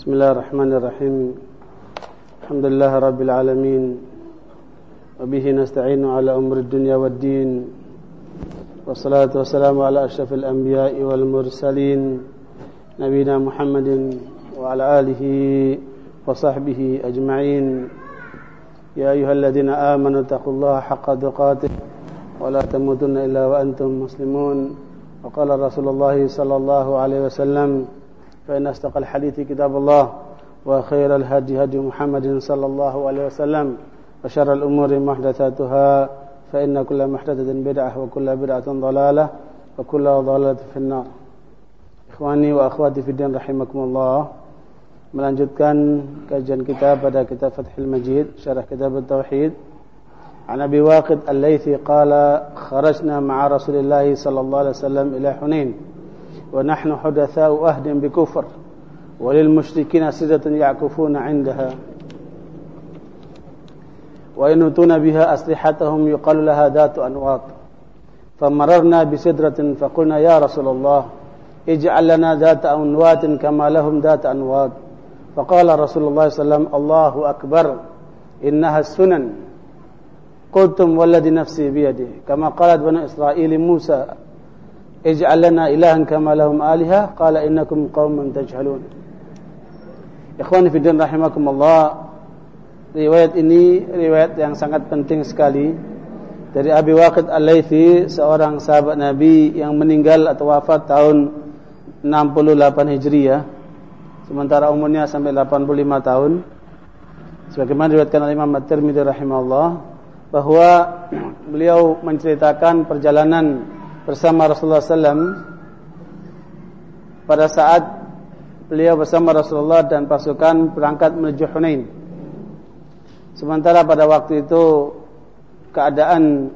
بسم الله الرحمن الرحيم. الحمد لله رب العالمين وبه نستعين على أمر الدنيا والدين والصلاة والسلام على أشرف الأنبياء والمرسلين نبينا محمد وعلى آله وصحبه أجمعين. يا أيها الذين آمنوا اتقوا الله حق تقاته ولا تموتن إلا وأنتم مسلمون. وقال رسول الله صلى الله عليه وسلم فإن أصدق الحديث كتاب الله وخير الهدي هدي محمد صلى الله عليه وسلم وشر الأمور محدثاتها فإن كل محدثة بدعة وكل بدعة ضلالة وكل ضلالة في النار. Ikhwani wa akhwati fi din rahimakumullah Melanjutkan kajian kita pada kitab Fathul Majid Syarah kitab Tauhid. عن أبي واقد الليثي قال خرجنا مع رسول الله صلى الله عليه وسلم إلى حنين. ونحن حدثاء أهد بكفر وللمشركين سدة يعكفون عندها. وينوتون بها أسلحتهم يقال لها ذات أنواط. فمررنا بسدرة فقلنا يا رسول الله اجعل لنا ذات أنوات كما لهم ذات أنوات فقال رسول الله صلى الله عليه وسلم الله أكبر إنها السنن. قلتم والذي نفسي بيده كما قالت بنو إسرائيل موسى اجعل لنا إلها كما لهم آلهة قال إنكم قوم تجهلون Ikhwan Fidin Rahimakumullah Riwayat ini riwayat yang sangat penting sekali Dari Abi Waqid Al-Laythi Seorang sahabat Nabi yang meninggal atau wafat tahun 68 Hijriah Sementara umurnya sampai 85 tahun Sebagaimana diriwayatkan oleh Imam At-Tirmidzi rahimahullah bahwa beliau menceritakan perjalanan bersama Rasulullah SAW pada saat beliau bersama Rasulullah dan pasukan berangkat menuju Hunain. Sementara pada waktu itu keadaan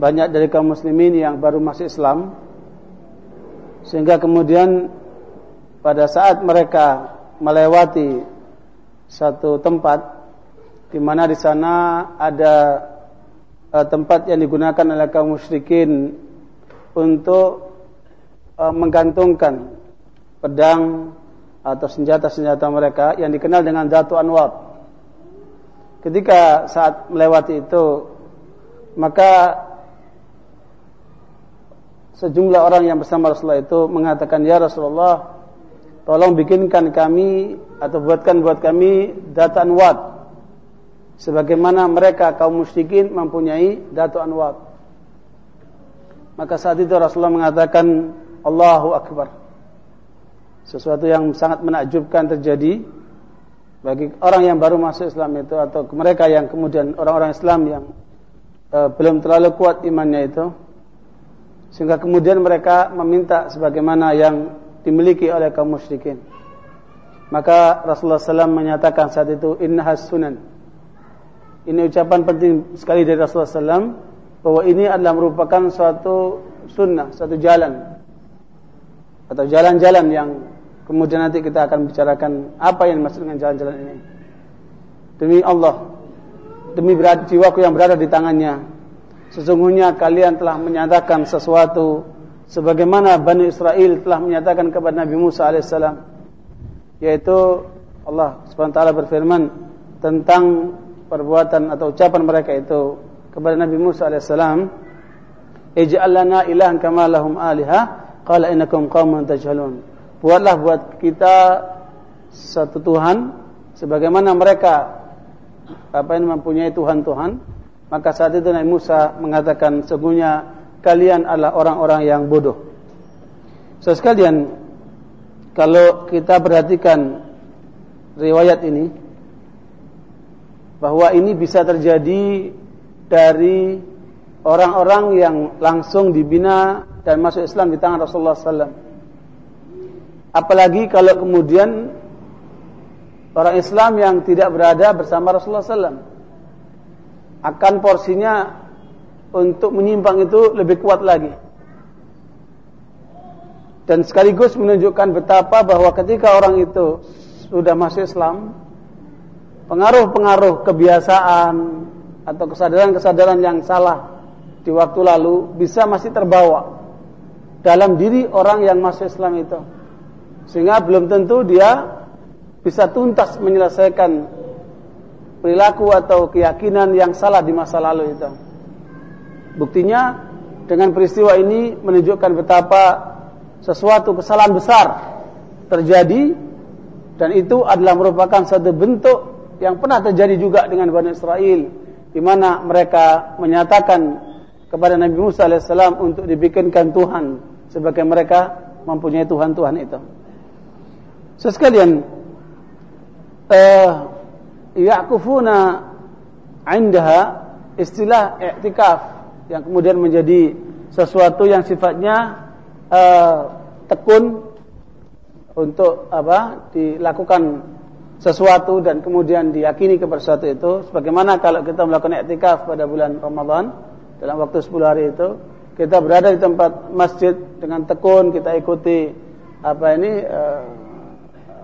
banyak dari kaum muslimin yang baru masuk Islam sehingga kemudian pada saat mereka melewati satu tempat di mana di sana ada uh, tempat yang digunakan oleh kaum musyrikin untuk uh, menggantungkan pedang atau senjata-senjata mereka yang dikenal dengan Datu Anwar. Ketika saat melewati itu, maka sejumlah orang yang bersama Rasulullah itu mengatakan, Ya Rasulullah, tolong bikinkan kami atau buatkan buat kami Datu Anwar. Sebagaimana mereka kaum musyrikin mempunyai Datu Anwar. Maka saat itu Rasulullah mengatakan, Allahu Akbar. Sesuatu yang sangat menakjubkan terjadi bagi orang yang baru masuk Islam itu atau mereka yang kemudian orang-orang Islam yang uh, belum terlalu kuat imannya itu sehingga kemudian mereka meminta sebagaimana yang dimiliki oleh kaum musyrikin. Maka Rasulullah SAW menyatakan saat itu inna sunan. Ini ucapan penting sekali dari Rasulullah SAW bahwa ini adalah merupakan suatu sunnah, suatu jalan atau jalan-jalan yang kemudian nanti kita akan bicarakan apa yang dimaksud dengan jalan-jalan ini. Demi Allah, demi berat jiwaku yang berada di tangannya, sesungguhnya kalian telah menyatakan sesuatu sebagaimana Bani Israel telah menyatakan kepada Nabi Musa alaihissalam, yaitu Allah subhanahu wa taala berfirman tentang perbuatan atau ucapan mereka itu kepada Nabi Musa alaihissalam, "Ij'al lana ilahan kama lahum aliha." Qala innakum qaumun tajhalun. Buatlah buat kita satu Tuhan sebagaimana mereka apa yang mempunyai Tuhan-Tuhan. Maka saat itu Nabi Musa mengatakan sesungguhnya kalian adalah orang-orang yang bodoh. So sekalian kalau kita perhatikan riwayat ini bahwa ini bisa terjadi dari orang-orang yang langsung dibina dan masuk Islam di tangan Rasulullah SAW. Apalagi kalau kemudian orang Islam yang tidak berada bersama Rasulullah SAW akan porsinya untuk menyimpang itu lebih kuat lagi. Dan sekaligus menunjukkan betapa bahwa ketika orang itu sudah masuk Islam, pengaruh-pengaruh kebiasaan atau kesadaran-kesadaran yang salah di waktu lalu bisa masih terbawa dalam diri orang yang masuk Islam itu. Sehingga belum tentu dia bisa tuntas menyelesaikan perilaku atau keyakinan yang salah di masa lalu itu. Buktinya dengan peristiwa ini menunjukkan betapa sesuatu kesalahan besar terjadi dan itu adalah merupakan satu bentuk yang pernah terjadi juga dengan Bani Israel di mana mereka menyatakan kepada Nabi Musa alaihissalam untuk dibikinkan Tuhan sebagai mereka mempunyai Tuhan-Tuhan itu. Sesekalian uh, ya'kufuna indaha istilah i'tikaf yang kemudian menjadi sesuatu yang sifatnya uh, tekun untuk apa dilakukan sesuatu dan kemudian diyakini kepada sesuatu itu sebagaimana kalau kita melakukan i'tikaf pada bulan Ramadan dalam waktu 10 hari itu kita berada di tempat masjid dengan tekun kita ikuti apa ini eh,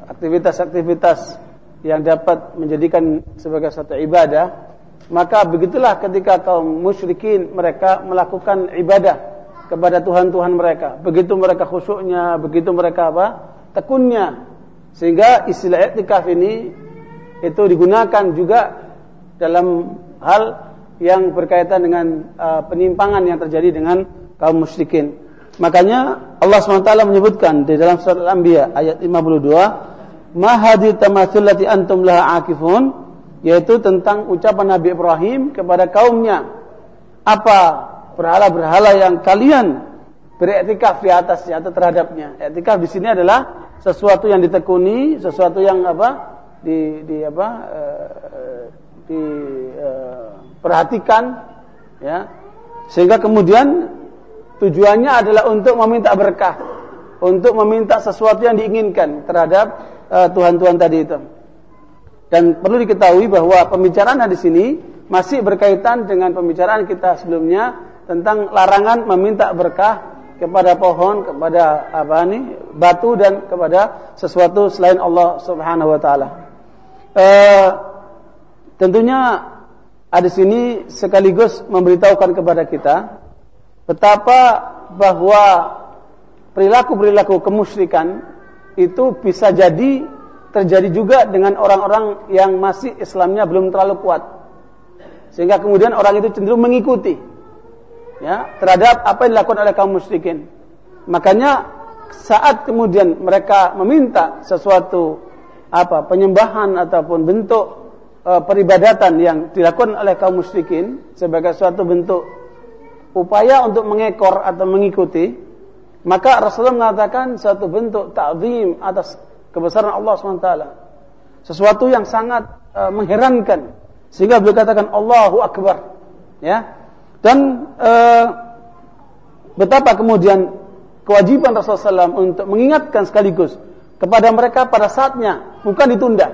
aktivitas-aktivitas yang dapat menjadikan sebagai satu ibadah maka begitulah ketika kaum musyrikin mereka melakukan ibadah kepada Tuhan-Tuhan mereka. Begitu mereka khusyuknya begitu mereka apa tekunnya sehingga istilah etikaf ini itu digunakan juga dalam hal yang berkaitan dengan uh, penyimpangan yang terjadi dengan kaum musyrikin. Makanya Allah SWT menyebutkan di dalam surat Al-Anbiya ayat 52, "Ma hadhi tamathulati antum laha akifun?" yaitu tentang ucapan Nabi Ibrahim kepada kaumnya. Apa berhala-berhala yang kalian beriktikaf di atasnya atau terhadapnya. Iktikaf di sini adalah sesuatu yang ditekuni, sesuatu yang apa? di di apa? Uh, di uh, perhatikan ya. Sehingga kemudian tujuannya adalah untuk meminta berkah, untuk meminta sesuatu yang diinginkan terhadap uh, Tuhan-Tuhan tadi itu. Dan perlu diketahui bahwa pembicaraan di sini masih berkaitan dengan pembicaraan kita sebelumnya tentang larangan meminta berkah kepada pohon, kepada apa ini, batu dan kepada sesuatu selain Allah Subhanahu wa taala. Eh, tentunya ada sini sekaligus memberitahukan kepada kita betapa bahwa perilaku-perilaku kemusyrikan itu bisa jadi terjadi juga dengan orang-orang yang masih Islamnya belum terlalu kuat. Sehingga kemudian orang itu cenderung mengikuti ya terhadap apa yang dilakukan oleh kaum musyrikin. Makanya saat kemudian mereka meminta sesuatu apa penyembahan ataupun bentuk e, peribadatan yang dilakukan oleh kaum musyrikin sebagai suatu bentuk upaya untuk mengekor atau mengikuti, maka Rasulullah mengatakan suatu bentuk ta'zim atas kebesaran Allah SWT. Sesuatu yang sangat e, mengherankan sehingga beliau katakan Allahu Akbar. Ya, dan e, betapa kemudian kewajiban Rasulullah SAW untuk mengingatkan sekaligus kepada mereka pada saatnya, bukan ditunda.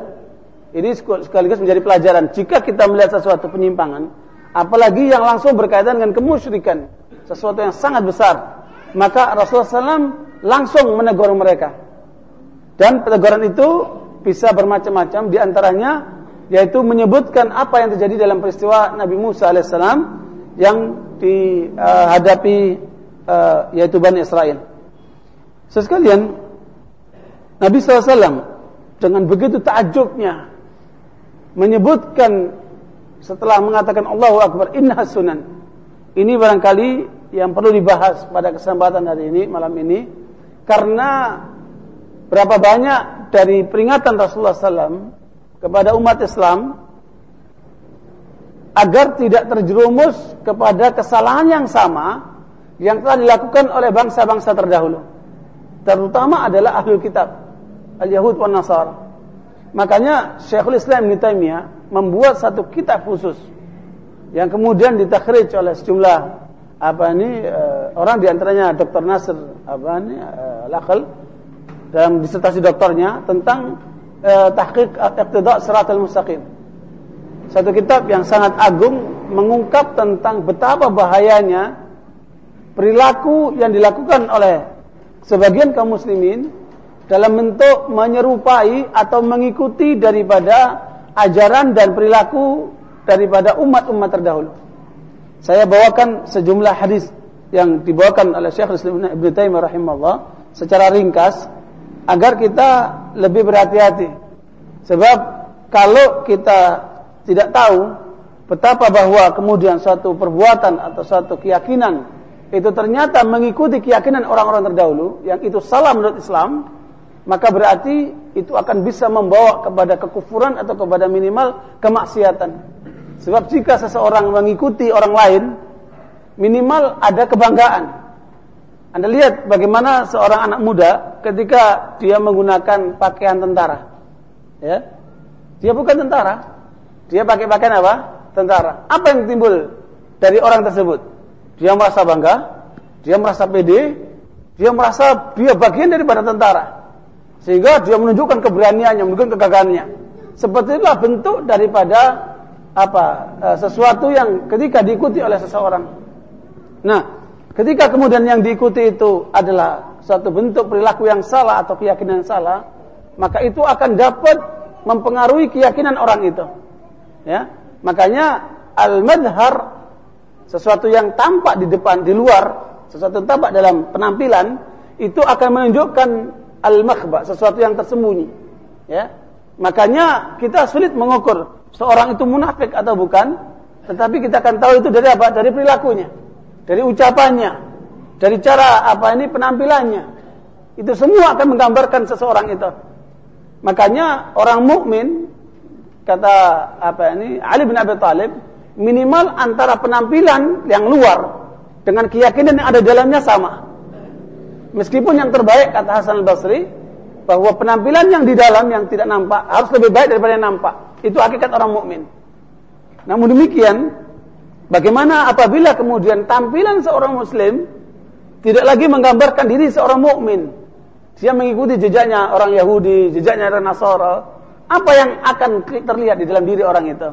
Ini sekaligus menjadi pelajaran. Jika kita melihat sesuatu penyimpangan, apalagi yang langsung berkaitan dengan kemusyrikan, sesuatu yang sangat besar, maka Rasulullah SAW langsung menegur mereka. Dan peneguran itu bisa bermacam-macam, di antaranya yaitu menyebutkan apa yang terjadi dalam peristiwa Nabi Musa alaihissalam yang dihadapi uh, yaitu Bani Israel. Sesekalian Nabi SAW dengan begitu takjubnya menyebutkan setelah mengatakan Allahu Akbar inna sunan. Ini barangkali yang perlu dibahas pada kesempatan hari ini malam ini karena berapa banyak dari peringatan Rasulullah SAW kepada umat Islam agar tidak terjerumus kepada kesalahan yang sama yang telah dilakukan oleh bangsa-bangsa terdahulu. Terutama adalah ahlul kitab, al-Yahud wan Nasara. Makanya Syekhul Islam Ibnu membuat satu kitab khusus yang kemudian ditakhrij oleh sejumlah apa ini uh, orang di antaranya Dr. Nasir apa ini uh, Lakal dalam disertasi doktornya tentang uh, tahqiq iqtida' siratal mustaqim satu kitab yang sangat agung mengungkap tentang betapa bahayanya perilaku yang dilakukan oleh sebagian kaum muslimin dalam bentuk menyerupai atau mengikuti daripada ajaran dan perilaku daripada umat-umat terdahulu. Saya bawakan sejumlah hadis yang dibawakan oleh Syekh Islam Ibn Taimiyah rahimahullah secara ringkas agar kita lebih berhati-hati Sebab kalau kita tidak tahu betapa bahwa kemudian suatu perbuatan atau suatu keyakinan itu ternyata mengikuti keyakinan orang-orang terdahulu yang itu salah menurut Islam, maka berarti itu akan bisa membawa kepada kekufuran atau kepada minimal kemaksiatan. Sebab jika seseorang mengikuti orang lain, minimal ada kebanggaan. Anda lihat bagaimana seorang anak muda ketika dia menggunakan pakaian tentara. Ya. Dia bukan tentara. Dia pakai pakaian apa? Tentara. Apa yang timbul dari orang tersebut? Dia merasa bangga, dia merasa pede, dia merasa dia bagian daripada tentara. Sehingga dia menunjukkan keberaniannya, menunjukkan kegagalannya. Seperti itulah bentuk daripada apa e, sesuatu yang ketika diikuti oleh seseorang. Nah, ketika kemudian yang diikuti itu adalah suatu bentuk perilaku yang salah atau keyakinan yang salah, maka itu akan dapat mempengaruhi keyakinan orang itu. Ya, makanya al-madhar sesuatu yang tampak di depan, di luar, sesuatu yang tampak dalam penampilan itu akan menunjukkan al-makhba, sesuatu yang tersembunyi. Ya. Makanya kita sulit mengukur seorang itu munafik atau bukan, tetapi kita akan tahu itu dari apa? Dari perilakunya, dari ucapannya, dari cara apa ini penampilannya. Itu semua akan menggambarkan seseorang itu. Makanya orang mukmin kata apa ini Ali bin Abi Thalib minimal antara penampilan yang luar dengan keyakinan yang ada dalamnya sama. Meskipun yang terbaik kata Hasan al-Basri bahwa penampilan yang di dalam yang tidak nampak harus lebih baik daripada yang nampak. Itu hakikat orang mukmin. Namun demikian, bagaimana apabila kemudian tampilan seorang muslim tidak lagi menggambarkan diri seorang mukmin. Dia mengikuti jejaknya orang Yahudi, jejaknya orang Nasara. Apa yang akan terlihat di dalam diri orang itu?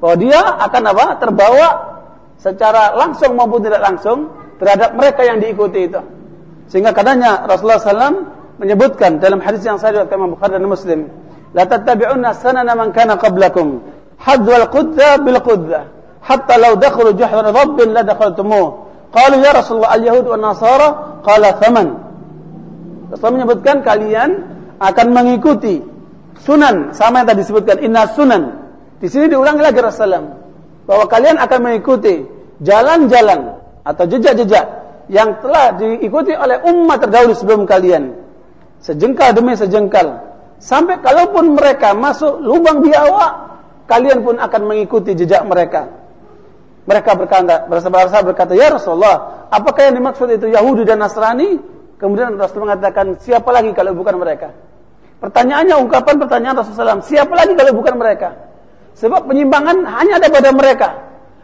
bahwa dia akan apa? Terbawa secara langsung maupun tidak langsung terhadap mereka yang diikuti itu. Sehingga katanya Rasulullah SAW menyebutkan dalam hadis yang saya riwayatkan Imam Bukhari dan Muslim, "La tattabi'unna sanana man kana qablakum, hadwal qudza bil qudza, hatta law dakhalu juhra rabbin la dakhaltumuh." Qalu ya Rasulullah al-yahud wa nasara, qala thaman. Rasulullah menyebutkan kalian akan mengikuti sunan sama yang tadi disebutkan inna sunan di sini diulangi lagi Rasulullah bahwa kalian akan mengikuti jalan-jalan atau jejak-jejak yang telah diikuti oleh umat terdahulu sebelum kalian. Sejengkal demi sejengkal. Sampai kalaupun mereka masuk lubang biawak, kalian pun akan mengikuti jejak mereka. Mereka berkata, berasa berkata, Ya Rasulullah, apakah yang dimaksud itu Yahudi dan Nasrani? Kemudian Rasul mengatakan, siapa lagi kalau bukan mereka? Pertanyaannya, ungkapan pertanyaan Rasulullah SAW, siapa lagi kalau bukan mereka? Sebab penyimpangan hanya ada pada mereka.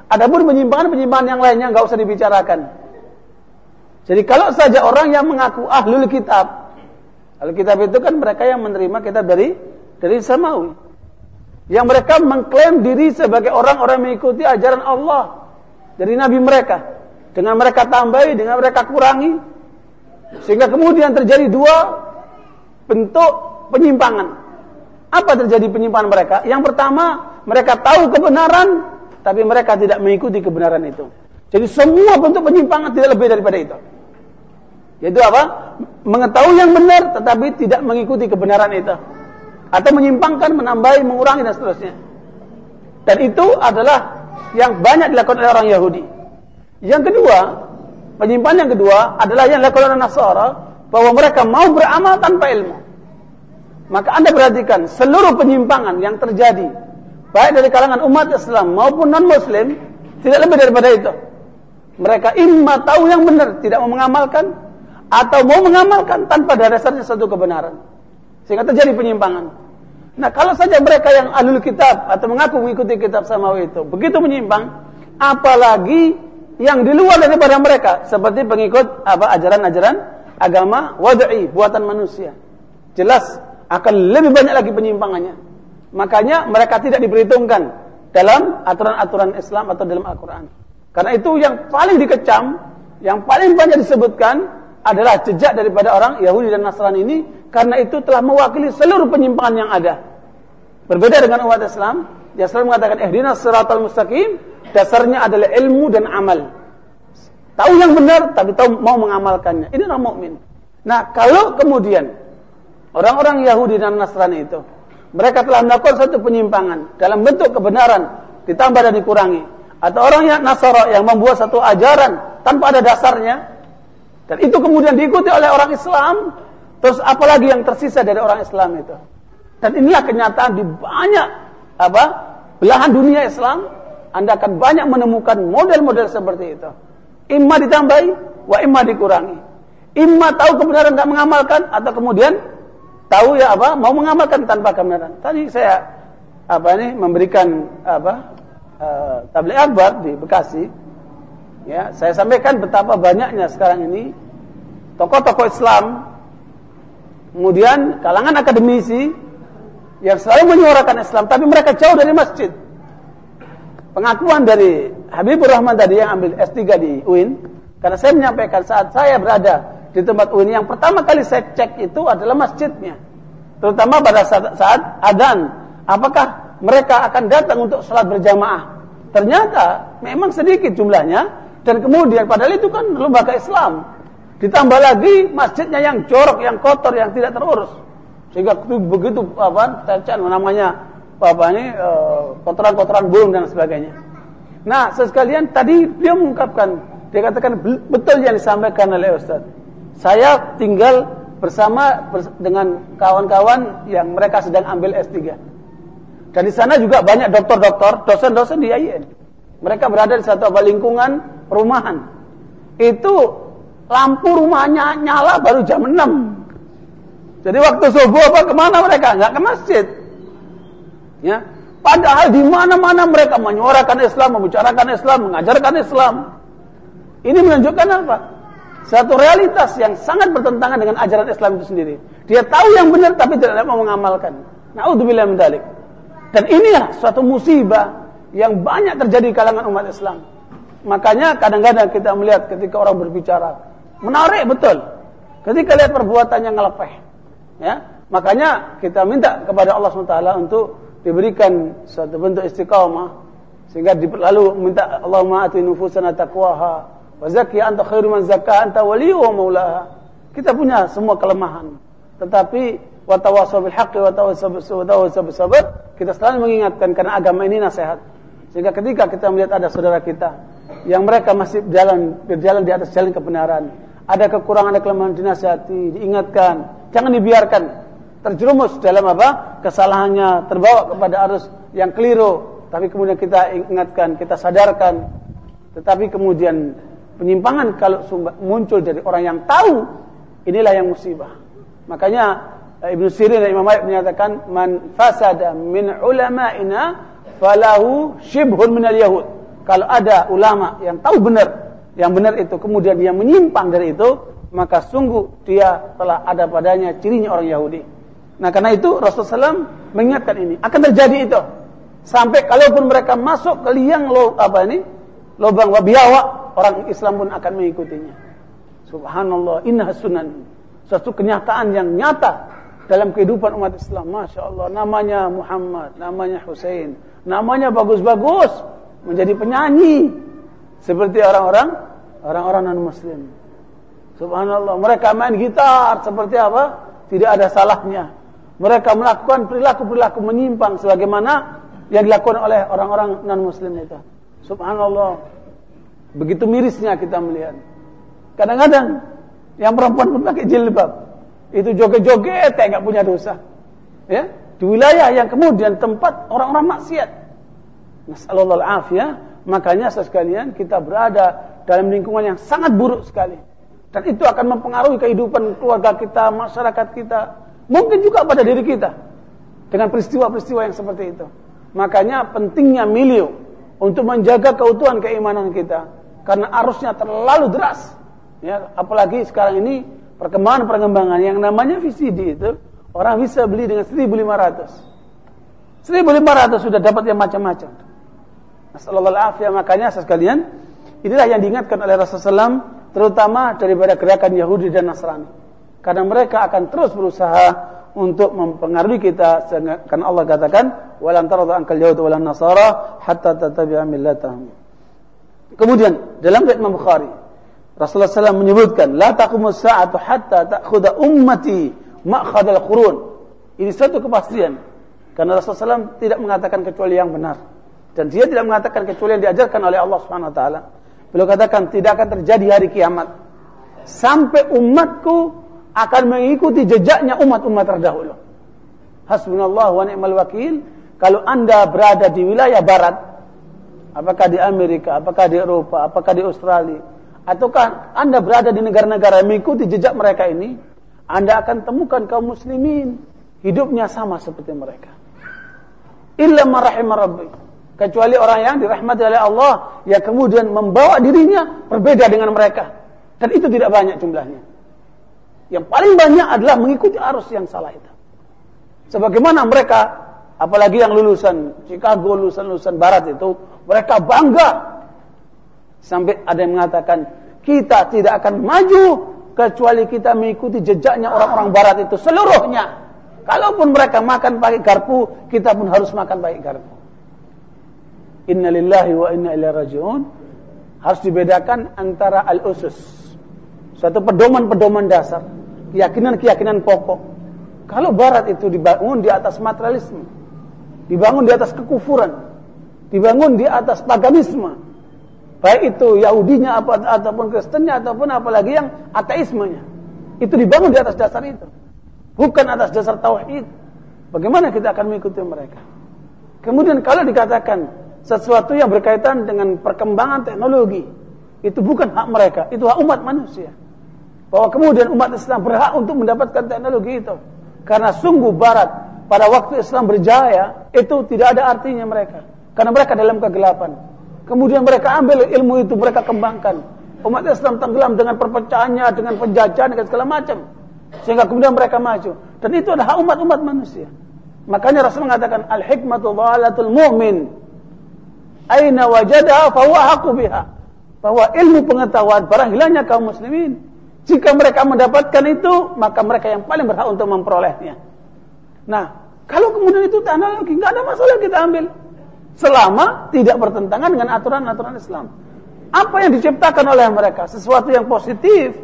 Adapun penyimpangan-penyimpangan yang lainnya nggak usah dibicarakan. Jadi kalau saja orang yang mengaku ahlul kitab, ahlul kitab itu kan mereka yang menerima kitab dari dari samawi. Yang mereka mengklaim diri sebagai orang-orang mengikuti ajaran Allah dari nabi mereka. Dengan mereka tambahi, dengan mereka kurangi. Sehingga kemudian terjadi dua bentuk penyimpangan. Apa terjadi penyimpangan mereka? Yang pertama, mereka tahu kebenaran, tapi mereka tidak mengikuti kebenaran itu. Jadi semua bentuk penyimpangan tidak lebih daripada itu. Yaitu apa? Mengetahui yang benar, tetapi tidak mengikuti kebenaran itu. Atau menyimpangkan, menambahi, mengurangi, dan seterusnya. Dan itu adalah yang banyak dilakukan oleh orang Yahudi. Yang kedua, penyimpangan yang kedua adalah yang dilakukan oleh Nasara, bahwa mereka mau beramal tanpa ilmu. Maka anda perhatikan seluruh penyimpangan yang terjadi baik dari kalangan umat Islam maupun non Muslim tidak lebih daripada itu. Mereka imma tahu yang benar tidak mau mengamalkan atau mau mengamalkan tanpa dasarnya satu kebenaran sehingga terjadi penyimpangan. Nah kalau saja mereka yang alul kitab atau mengaku mengikuti kitab samawi itu begitu menyimpang, apalagi yang di luar daripada mereka seperti pengikut apa ajaran-ajaran agama wad'i buatan manusia. Jelas akan lebih banyak lagi penyimpangannya. Makanya mereka tidak diperhitungkan dalam aturan-aturan Islam atau dalam Al-Quran. Karena itu yang paling dikecam, yang paling banyak disebutkan adalah jejak daripada orang Yahudi dan Nasrani ini karena itu telah mewakili seluruh penyimpangan yang ada. Berbeda dengan umat Islam, selalu mengatakan ihdinas siratal mustaqim, dasarnya adalah ilmu dan amal. Tahu yang benar tapi tahu mau mengamalkannya. Ini orang mukmin. Nah, kalau kemudian orang-orang Yahudi dan Nasrani itu mereka telah melakukan satu penyimpangan dalam bentuk kebenaran ditambah dan dikurangi. Atau orang yang Nasara yang membuat satu ajaran tanpa ada dasarnya dan itu kemudian diikuti oleh orang Islam, terus apalagi yang tersisa dari orang Islam itu. Dan inilah kenyataan di banyak apa belahan dunia Islam, Anda akan banyak menemukan model-model seperti itu. Imma ditambahi, wa imma dikurangi. Imma tahu kebenaran tidak mengamalkan atau kemudian tahu ya apa mau mengamalkan tanpa kebenaran. Tadi saya apa ini memberikan apa uh, tabligh akbar di Bekasi. Ya, saya sampaikan betapa banyaknya sekarang ini tokoh-tokoh Islam kemudian kalangan akademisi yang selalu menyuarakan Islam tapi mereka jauh dari masjid. Pengakuan dari Habibur Rahman tadi yang ambil S3 di UIN karena saya menyampaikan saat saya berada di tempat UIN yang pertama kali saya cek itu adalah masjidnya. Terutama pada saat, saat adan. Apakah mereka akan datang untuk sholat berjamaah? Ternyata memang sedikit jumlahnya. Dan kemudian padahal itu kan lembaga Islam. Ditambah lagi masjidnya yang jorok, yang kotor, yang tidak terurus. Sehingga begitu apa cacan namanya apa ini eh, kotoran-kotoran burung dan sebagainya. Nah, sekalian tadi dia mengungkapkan, dia katakan betul yang disampaikan oleh Ustaz. Saya tinggal bersama dengan kawan-kawan yang mereka sedang ambil S3. Dan di sana juga banyak dokter-dokter, dosen-dosen di IAIN. Mereka berada di satu lingkungan perumahan. Itu lampu rumahnya nyala baru jam 6. Jadi waktu subuh apa ke mana mereka? Enggak ke masjid. Ya. Padahal di mana-mana mereka menyuarakan Islam, membicarakan Islam, mengajarkan Islam. Ini menunjukkan apa? Satu realitas yang sangat bertentangan dengan ajaran Islam itu sendiri. Dia tahu yang benar tapi tidak mau mengamalkan. Naudzubillah min dalik. Dan inilah suatu musibah yang banyak terjadi di kalangan umat Islam. Makanya kadang-kadang kita melihat ketika orang berbicara menarik betul. Ketika lihat perbuatannya ngelepeh. Ya, makanya kita minta kepada Allah SWT untuk diberikan suatu bentuk istiqamah sehingga lalu minta Allahumma ati nufusana taqwaha Wa zakiyah anta khairu man zakka anta waliyyu wa maulaha. Kita punya semua kelemahan. Tetapi wa tawassaw bil haqqi wa tawassaw bis sabr, kita selalu mengingatkan karena agama ini nasihat. Sehingga ketika kita melihat ada saudara kita yang mereka masih berjalan berjalan di atas jalan kebenaran, ada kekurangan, ada kelemahan dinasihati, diingatkan, jangan dibiarkan terjerumus dalam apa? kesalahannya, terbawa kepada arus yang keliru, tapi kemudian kita ingatkan, kita sadarkan. Tetapi kemudian Penyimpangan kalau muncul dari orang yang tahu, inilah yang musibah. Makanya eh, Ibnu Sirin dan Imam Malik menyatakan man fasada min ulama'ina falahu shibhun min al-yahud. Kalau ada ulama yang tahu benar, yang benar itu kemudian dia menyimpang dari itu, maka sungguh dia telah ada padanya cirinya orang Yahudi. Nah karena itu Rasulullah SAW mengingatkan ini akan terjadi itu sampai kalaupun mereka masuk ke liang lo apa ini lubang wabiawa orang Islam pun akan mengikutinya. Subhanallah, inna sunan. Satu kenyataan yang nyata dalam kehidupan umat Islam. Masya Allah, namanya Muhammad, namanya Hussein, namanya bagus-bagus, menjadi penyanyi seperti orang-orang orang-orang non Muslim. Subhanallah, mereka main gitar seperti apa? Tidak ada salahnya. Mereka melakukan perilaku-perilaku menyimpang sebagaimana yang dilakukan oleh orang-orang non Muslim itu. Subhanallah, Begitu mirisnya kita melihat. Kadang-kadang yang perempuan pun pakai jilbab. Itu joget-joget nggak punya dosa. Ya, di wilayah yang kemudian tempat orang-orang maksiat. Nasallallahu ya. Makanya sekalian kita berada dalam lingkungan yang sangat buruk sekali. Dan itu akan mempengaruhi kehidupan keluarga kita, masyarakat kita. Mungkin juga pada diri kita. Dengan peristiwa-peristiwa yang seperti itu. Makanya pentingnya milieu untuk menjaga keutuhan keimanan kita karena arusnya terlalu deras. Ya, apalagi sekarang ini perkembangan-perkembangan yang namanya VCD itu orang bisa beli dengan 1.500. 1.500 sudah dapat yang macam-macam. Assalamualaikum ya makanya sekalian inilah yang diingatkan oleh Rasulullah SAW terutama daripada gerakan Yahudi dan Nasrani. Karena mereka akan terus berusaha untuk mempengaruhi kita karena Allah katakan walan taradu ankal yahud walan nasara hatta tattabi'a millatahum. Kemudian dalam riwayat Imam Bukhari, Rasulullah SAW menyebutkan, "La taqumu sa'atu hatta ta'khudha ummati ma'khadal qurun." Ini satu kepastian. Karena Rasulullah SAW tidak mengatakan kecuali yang benar. Dan dia tidak mengatakan kecuali yang diajarkan oleh Allah Subhanahu Wa Taala. Beliau katakan tidak akan terjadi hari kiamat sampai umatku akan mengikuti jejaknya umat-umat terdahulu. Hasbunallah wa ni'mal wakil. Kalau anda berada di wilayah barat, apakah di Amerika, apakah di Eropa, apakah di Australia, ataukah anda berada di negara-negara yang mengikuti jejak mereka ini, anda akan temukan kaum muslimin hidupnya sama seperti mereka. Illa marahimah rabbi. Kecuali orang yang dirahmati oleh Allah yang kemudian membawa dirinya berbeda dengan mereka. Dan itu tidak banyak jumlahnya. Yang paling banyak adalah mengikuti arus yang salah itu. Sebagaimana mereka, apalagi yang lulusan Chicago, lulusan-lulusan Barat itu, mereka bangga. Sampai ada yang mengatakan, kita tidak akan maju kecuali kita mengikuti jejaknya orang-orang Barat itu seluruhnya. Kalaupun mereka makan pakai garpu, kita pun harus makan pakai garpu. Inna lillahi wa inna ilaihi raji'un. Harus dibedakan antara al-usus. Suatu pedoman-pedoman dasar. Keyakinan-keyakinan pokok. Kalau barat itu dibangun di atas materialisme. Dibangun di atas kekufuran. Dibangun di atas paganisme. Baik itu Yahudinya apa, ataupun Kristennya ataupun apalagi yang ateismenya. Itu dibangun di atas dasar itu. Bukan atas dasar tauhid. Bagaimana kita akan mengikuti mereka? Kemudian kalau dikatakan sesuatu yang berkaitan dengan perkembangan teknologi, itu bukan hak mereka, itu hak umat manusia. Bahwa kemudian umat Islam berhak untuk mendapatkan teknologi itu. Karena sungguh barat pada waktu Islam berjaya, itu tidak ada artinya mereka. Karena mereka dalam kegelapan. Kemudian mereka ambil ilmu itu, mereka kembangkan. Umat Islam tenggelam dengan perpecahannya, dengan penjajahan, dengan segala macam. Sehingga kemudian mereka maju. Dan itu adalah umat-umat manusia. Makanya Rasul mengatakan al-hikmatu dhalatul mu'min. Aina wajadaha fahuwa haqqu biha. Bahwa ilmu pengetahuan barang hilangnya kaum muslimin. Jika mereka mendapatkan itu, maka mereka yang paling berhak untuk memperolehnya. Nah, kalau kemudian itu teknologi, nggak ada masalah kita ambil. Selama tidak bertentangan dengan aturan-aturan Islam. Apa yang diciptakan oleh mereka? Sesuatu yang positif,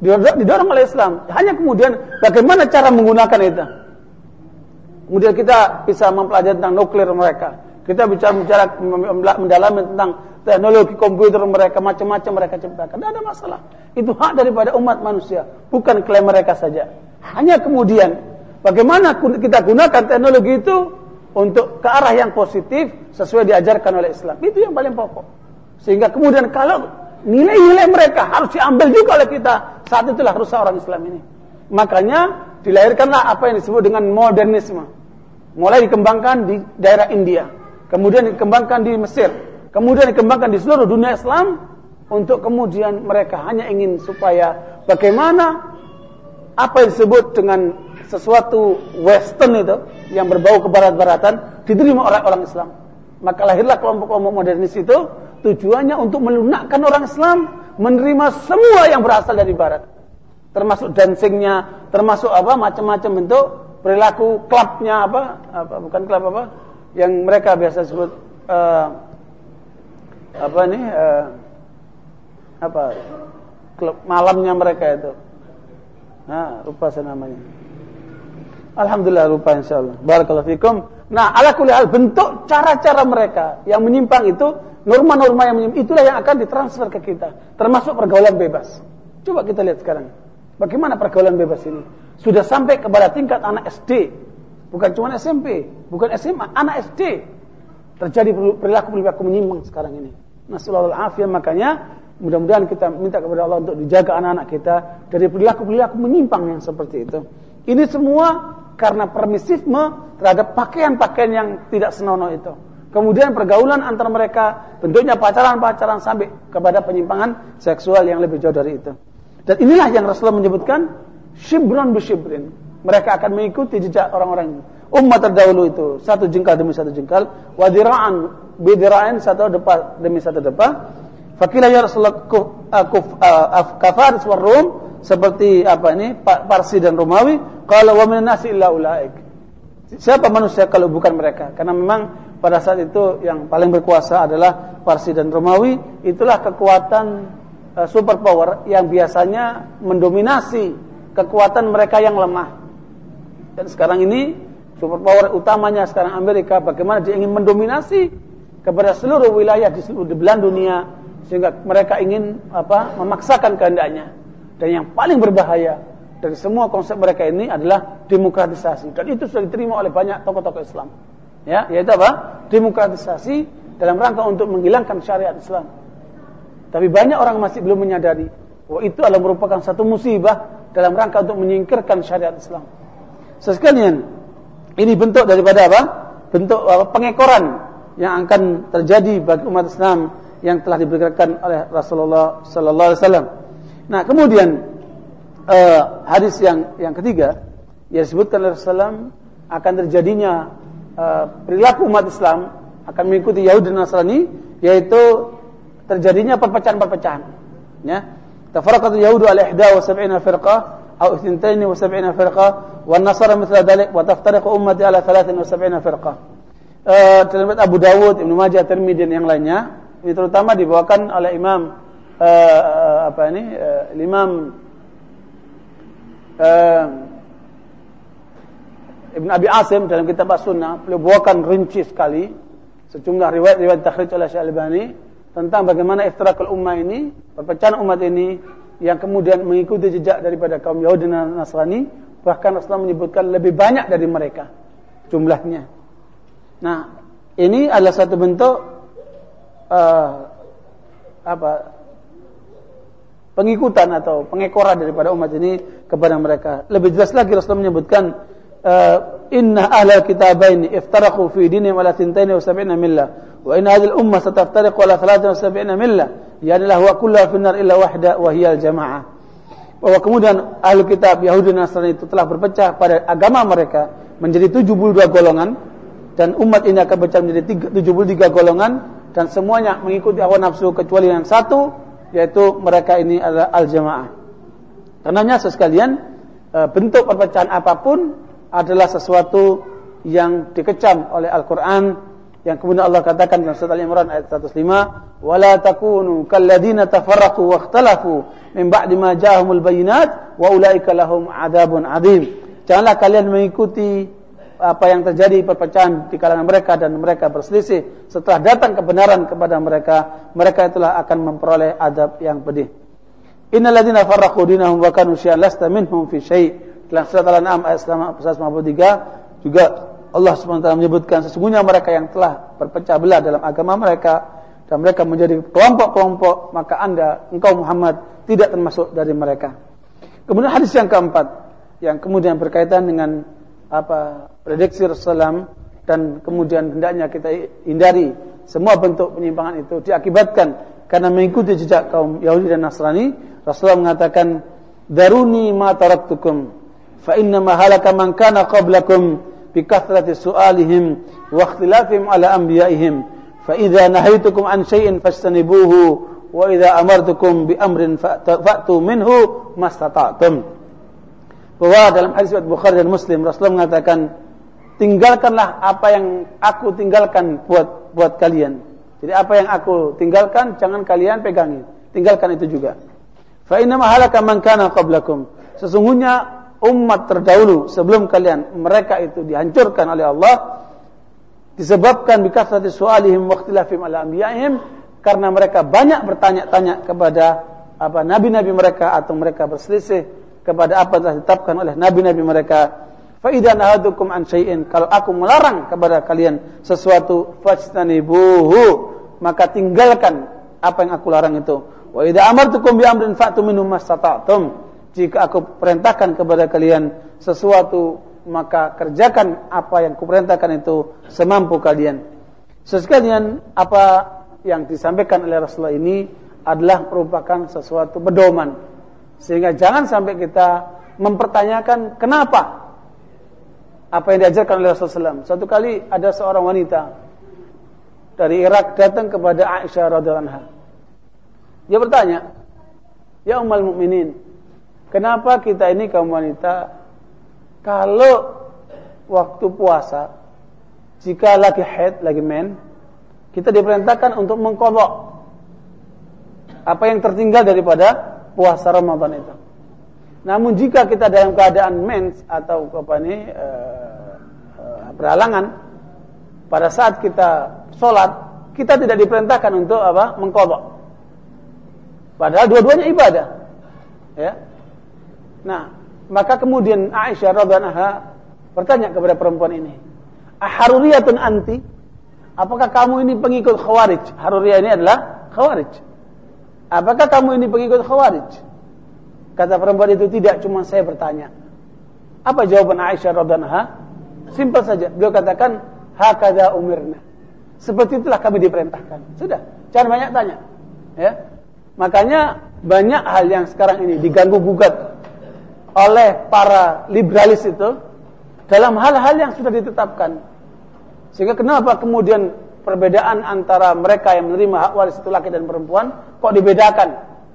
didorong oleh Islam. Hanya kemudian bagaimana cara menggunakan itu. Kemudian kita bisa mempelajari tentang nuklir mereka. Kita bicara bicara mendalami tentang teknologi komputer mereka, macam-macam mereka ciptakan. Tidak ada masalah. Itu hak daripada umat manusia, bukan klaim mereka saja. Hanya kemudian bagaimana kita gunakan teknologi itu untuk ke arah yang positif sesuai diajarkan oleh Islam. Itu yang paling pokok. Sehingga kemudian kalau nilai-nilai mereka harus diambil juga oleh kita. Saat itulah rusak orang Islam ini. Makanya dilahirkanlah apa yang disebut dengan modernisme. Mulai dikembangkan di daerah India. Kemudian dikembangkan di Mesir. Kemudian dikembangkan di seluruh dunia Islam. Untuk kemudian mereka hanya ingin supaya bagaimana apa yang disebut dengan sesuatu western itu yang berbau kebarat-baratan diterima oleh orang Islam. Maka lahirlah kelompok-kelompok modernis itu Tujuannya untuk melunakkan orang Islam menerima semua yang berasal dari barat. Termasuk dancingnya, termasuk apa macam-macam bentuk perilaku klubnya apa, apa bukan klub apa yang mereka biasa sebut uh, apa nih uh, apa klub malamnya mereka itu. Nah, lupa saya namanya. Alhamdulillah lupa insyaallah. Barakallahu fikum. Nah, ala kulli bentuk cara-cara mereka yang menyimpang itu norma-norma yang menyimpang itulah yang akan ditransfer ke kita, termasuk pergaulan bebas. Coba kita lihat sekarang. Bagaimana pergaulan bebas ini? Sudah sampai kepada tingkat anak SD, bukan cuma SMP, bukan SMA, anak SD. Terjadi perilaku-perilaku menyimpang sekarang ini. Nasallahu alaihi makanya mudah-mudahan kita minta kepada Allah untuk dijaga anak-anak kita dari perilaku-perilaku menyimpang yang seperti itu. Ini semua karena permisifme terhadap pakaian-pakaian yang tidak senonoh itu. Kemudian pergaulan antara mereka bentuknya pacaran-pacaran sampai kepada penyimpangan seksual yang lebih jauh dari itu. Dan inilah yang Rasulullah menyebutkan shibran shibrin. Mereka akan mengikuti jejak orang-orang umat terdahulu itu. Satu jengkal demi satu jengkal, wadiraan bidira'in satu depan demi satu depan. Fakila ya Rasulullah uh, kuf, uh, kafaris warrum seperti apa ini Parsi dan Romawi kalau wa nasi illa ulaik. Siapa manusia kalau bukan mereka? Karena memang pada saat itu yang paling berkuasa adalah Parsi dan Romawi. Itulah kekuatan uh, superpower yang biasanya mendominasi kekuatan mereka yang lemah dan sekarang ini superpower utamanya sekarang Amerika, bagaimana dia ingin mendominasi kepada seluruh wilayah di seluruh di belahan dunia sehingga mereka ingin apa memaksakan kehendaknya. Dan yang paling berbahaya dari semua konsep mereka ini adalah demokratisasi dan itu sudah diterima oleh banyak tokoh-tokoh Islam. Ya, yaitu apa? Demokratisasi dalam rangka untuk menghilangkan syariat Islam. Tapi banyak orang masih belum menyadari bahwa itu adalah merupakan satu musibah dalam rangka untuk menyingkirkan syariat Islam. Sekalian, ini bentuk daripada apa? Bentuk apa, pengekoran yang akan terjadi bagi umat Islam yang telah diberikan oleh Rasulullah sallallahu alaihi wasallam. Nah, kemudian uh, hadis yang yang ketiga yang disebutkan oleh Rasulullah akan terjadinya uh, perilaku umat Islam akan mengikuti Yahudi dan Nasrani yaitu terjadinya perpecahan-perpecahan ya tafarraqat yahudu ala 71 firqah atau 72 firqah wan nasara mithla dhalik wa taftariqu ummati ala 73 firqah uh, dalam Abu Dawud, Ibnu Majah, Tirmidzi dan yang lainnya. Ini terutama dibawakan oleh Imam uh, apa ini uh, Imam uh, Ibn Abi Asim dalam kitab As-Sunnah. Beliau bawakan rinci sekali sejumlah riwayat-riwayat takhrij oleh Syekh Albani tentang bagaimana iftirakul ummah ini, perpecahan umat ini yang kemudian mengikuti jejak daripada kaum Yahudi dan Nasrani, bahkan Rasulullah menyebutkan lebih banyak dari mereka jumlahnya. Nah, ini adalah satu bentuk uh, apa pengikutan atau pengekoran daripada umat ini kepada mereka. Lebih jelas lagi Rasulullah menyebutkan uh, inna ahla kitabaini iftaraqu fi dinihim ala thintaini wa sab'ina millah al-umma sataftariqu ala thalathin wa sab'ina millah yani fi nar illa wahda wa hiya al-jama'ah bahwa kemudian ahli kitab Yahudi Nasrani itu telah berpecah pada agama mereka menjadi 72 golongan dan umat ini akan pecah menjadi 73 golongan dan semuanya mengikuti hawa nafsu kecuali yang satu yaitu mereka ini adalah al-jamaah. Karenanya sekalian eh, bentuk perpecahan apa pun adalah sesuatu yang dikecam oleh Al-Quran yang kemudian Allah katakan dalam surat Al-Imran ayat 105 wala takunu kalladzina tafarraqu wa ikhtalafu min ba'di ma ja'ahumul bayinat wa ulaika lahum adzabun adzim janganlah kalian mengikuti apa yang terjadi perpecahan di kalangan mereka dan mereka berselisih setelah datang kebenaran kepada mereka mereka itulah akan memperoleh adab yang pedih. Innal ladzina farraqu dinahum wa kanu syai'an lasta minhum fi syai' Dalam surat Al-An'am ayat 153 juga Allah SWT menyebutkan sesungguhnya mereka yang telah berpecah belah dalam agama mereka dan mereka menjadi kelompok-kelompok maka anda engkau Muhammad tidak termasuk dari mereka. Kemudian hadis yang keempat yang kemudian berkaitan dengan apa prediksi Rasulullah dan kemudian hendaknya kita hindari semua bentuk penyimpangan itu diakibatkan karena mengikuti jejak kaum Yahudi dan Nasrani Rasulullah mengatakan daruni ma taraktukum fa inna ma halaka man kana qablakum ikhtilafihim ala anbiya'ihim fa idza nahaitukum an shay'in fastanibuhu wa idza amartukum bi amrin fa'tu minhu mastata'tum bahwa dalam hadis Bukhari dan Muslim Rasulullah mengatakan tinggalkanlah apa yang aku tinggalkan buat buat kalian. Jadi apa yang aku tinggalkan jangan kalian pegangi. Tinggalkan itu juga. Fa inna ma halaka man kana qablakum. Sesungguhnya umat terdahulu sebelum kalian mereka itu dihancurkan oleh Allah disebabkan bikasrati su'alihim wa ikhtilafihim ala anbiya'ihim karena mereka banyak bertanya-tanya kepada apa nabi-nabi mereka atau mereka berselisih kepada apa yang telah ditetapkan oleh nabi-nabi mereka. Fa idza nahadukum an syai'in kalau aku melarang kepada kalian sesuatu fastanibuhu maka tinggalkan apa yang aku larang itu. Wa idza amartukum bi amrin fa'tu minhu mastata'tum jika aku perintahkan kepada kalian sesuatu maka kerjakan apa yang kuperintahkan itu semampu kalian. Sesekalian apa yang disampaikan oleh Rasulullah ini adalah merupakan sesuatu pedoman. Sehingga jangan sampai kita mempertanyakan kenapa apa yang diajarkan oleh Rasulullah SAW. Satu kali ada seorang wanita dari Irak datang kepada Aisyah radhiallahu anha. Dia bertanya, "Ya Ummul Mukminin, Kenapa kita ini kaum wanita kalau waktu puasa jika lagi head, lagi men, kita diperintahkan untuk mengkodok apa yang tertinggal daripada puasa Ramadan itu. Namun jika kita dalam keadaan mens atau apa ini uh, uh, beralangan pada saat kita sholat, kita tidak diperintahkan untuk apa? Mengkodok. Padahal dua-duanya ibadah. Ya. Nah, maka kemudian Aisyah radhiallahu anha bertanya kepada perempuan ini, "Aharuriyatun anti?" Apakah kamu ini pengikut Khawarij? Haruriyah ini adalah Khawarij. Apakah kamu ini pengikut Khawarij? Kata perempuan itu tidak, cuma saya bertanya. Apa jawaban Aisyah radhiallahu anha? Simpel saja. Beliau katakan, "Hakadha umirna." Seperti itulah kami diperintahkan. Sudah, jangan banyak tanya. Ya. Makanya banyak hal yang sekarang ini diganggu gugat oleh para liberalis itu dalam hal-hal yang sudah ditetapkan. Sehingga kenapa kemudian perbedaan antara mereka yang menerima hak waris itu laki dan perempuan kok dibedakan?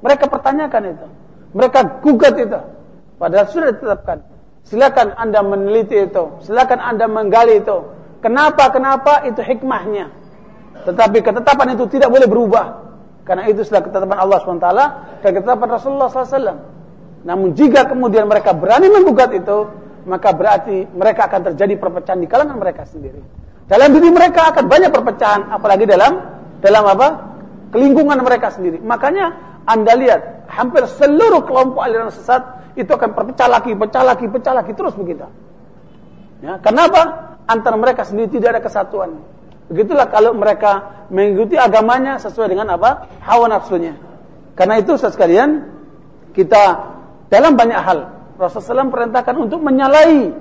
Mereka pertanyakan itu. Mereka gugat itu. Padahal sudah ditetapkan. Silakan Anda meneliti itu. Silakan Anda menggali itu. Kenapa? Kenapa? Itu hikmahnya. Tetapi ketetapan itu tidak boleh berubah. Karena itu sudah ketetapan Allah SWT dan ketetapan Rasulullah SAW. Namun jika kemudian mereka berani menggugat itu, maka berarti mereka akan terjadi perpecahan di kalangan mereka sendiri. Dalam diri mereka akan banyak perpecahan, apalagi dalam dalam apa? Kelingkungan mereka sendiri. Makanya Anda lihat, hampir seluruh kelompok aliran sesat itu akan berpecah lagi, pecah lagi, pecah lagi terus begitu. Ya, kenapa? Antara mereka sendiri tidak ada kesatuan. Begitulah kalau mereka mengikuti agamanya sesuai dengan apa? Hawa nafsunya. Karena itu sekalian, kita dalam banyak hal Rasulullah SAW perintahkan untuk menyalahi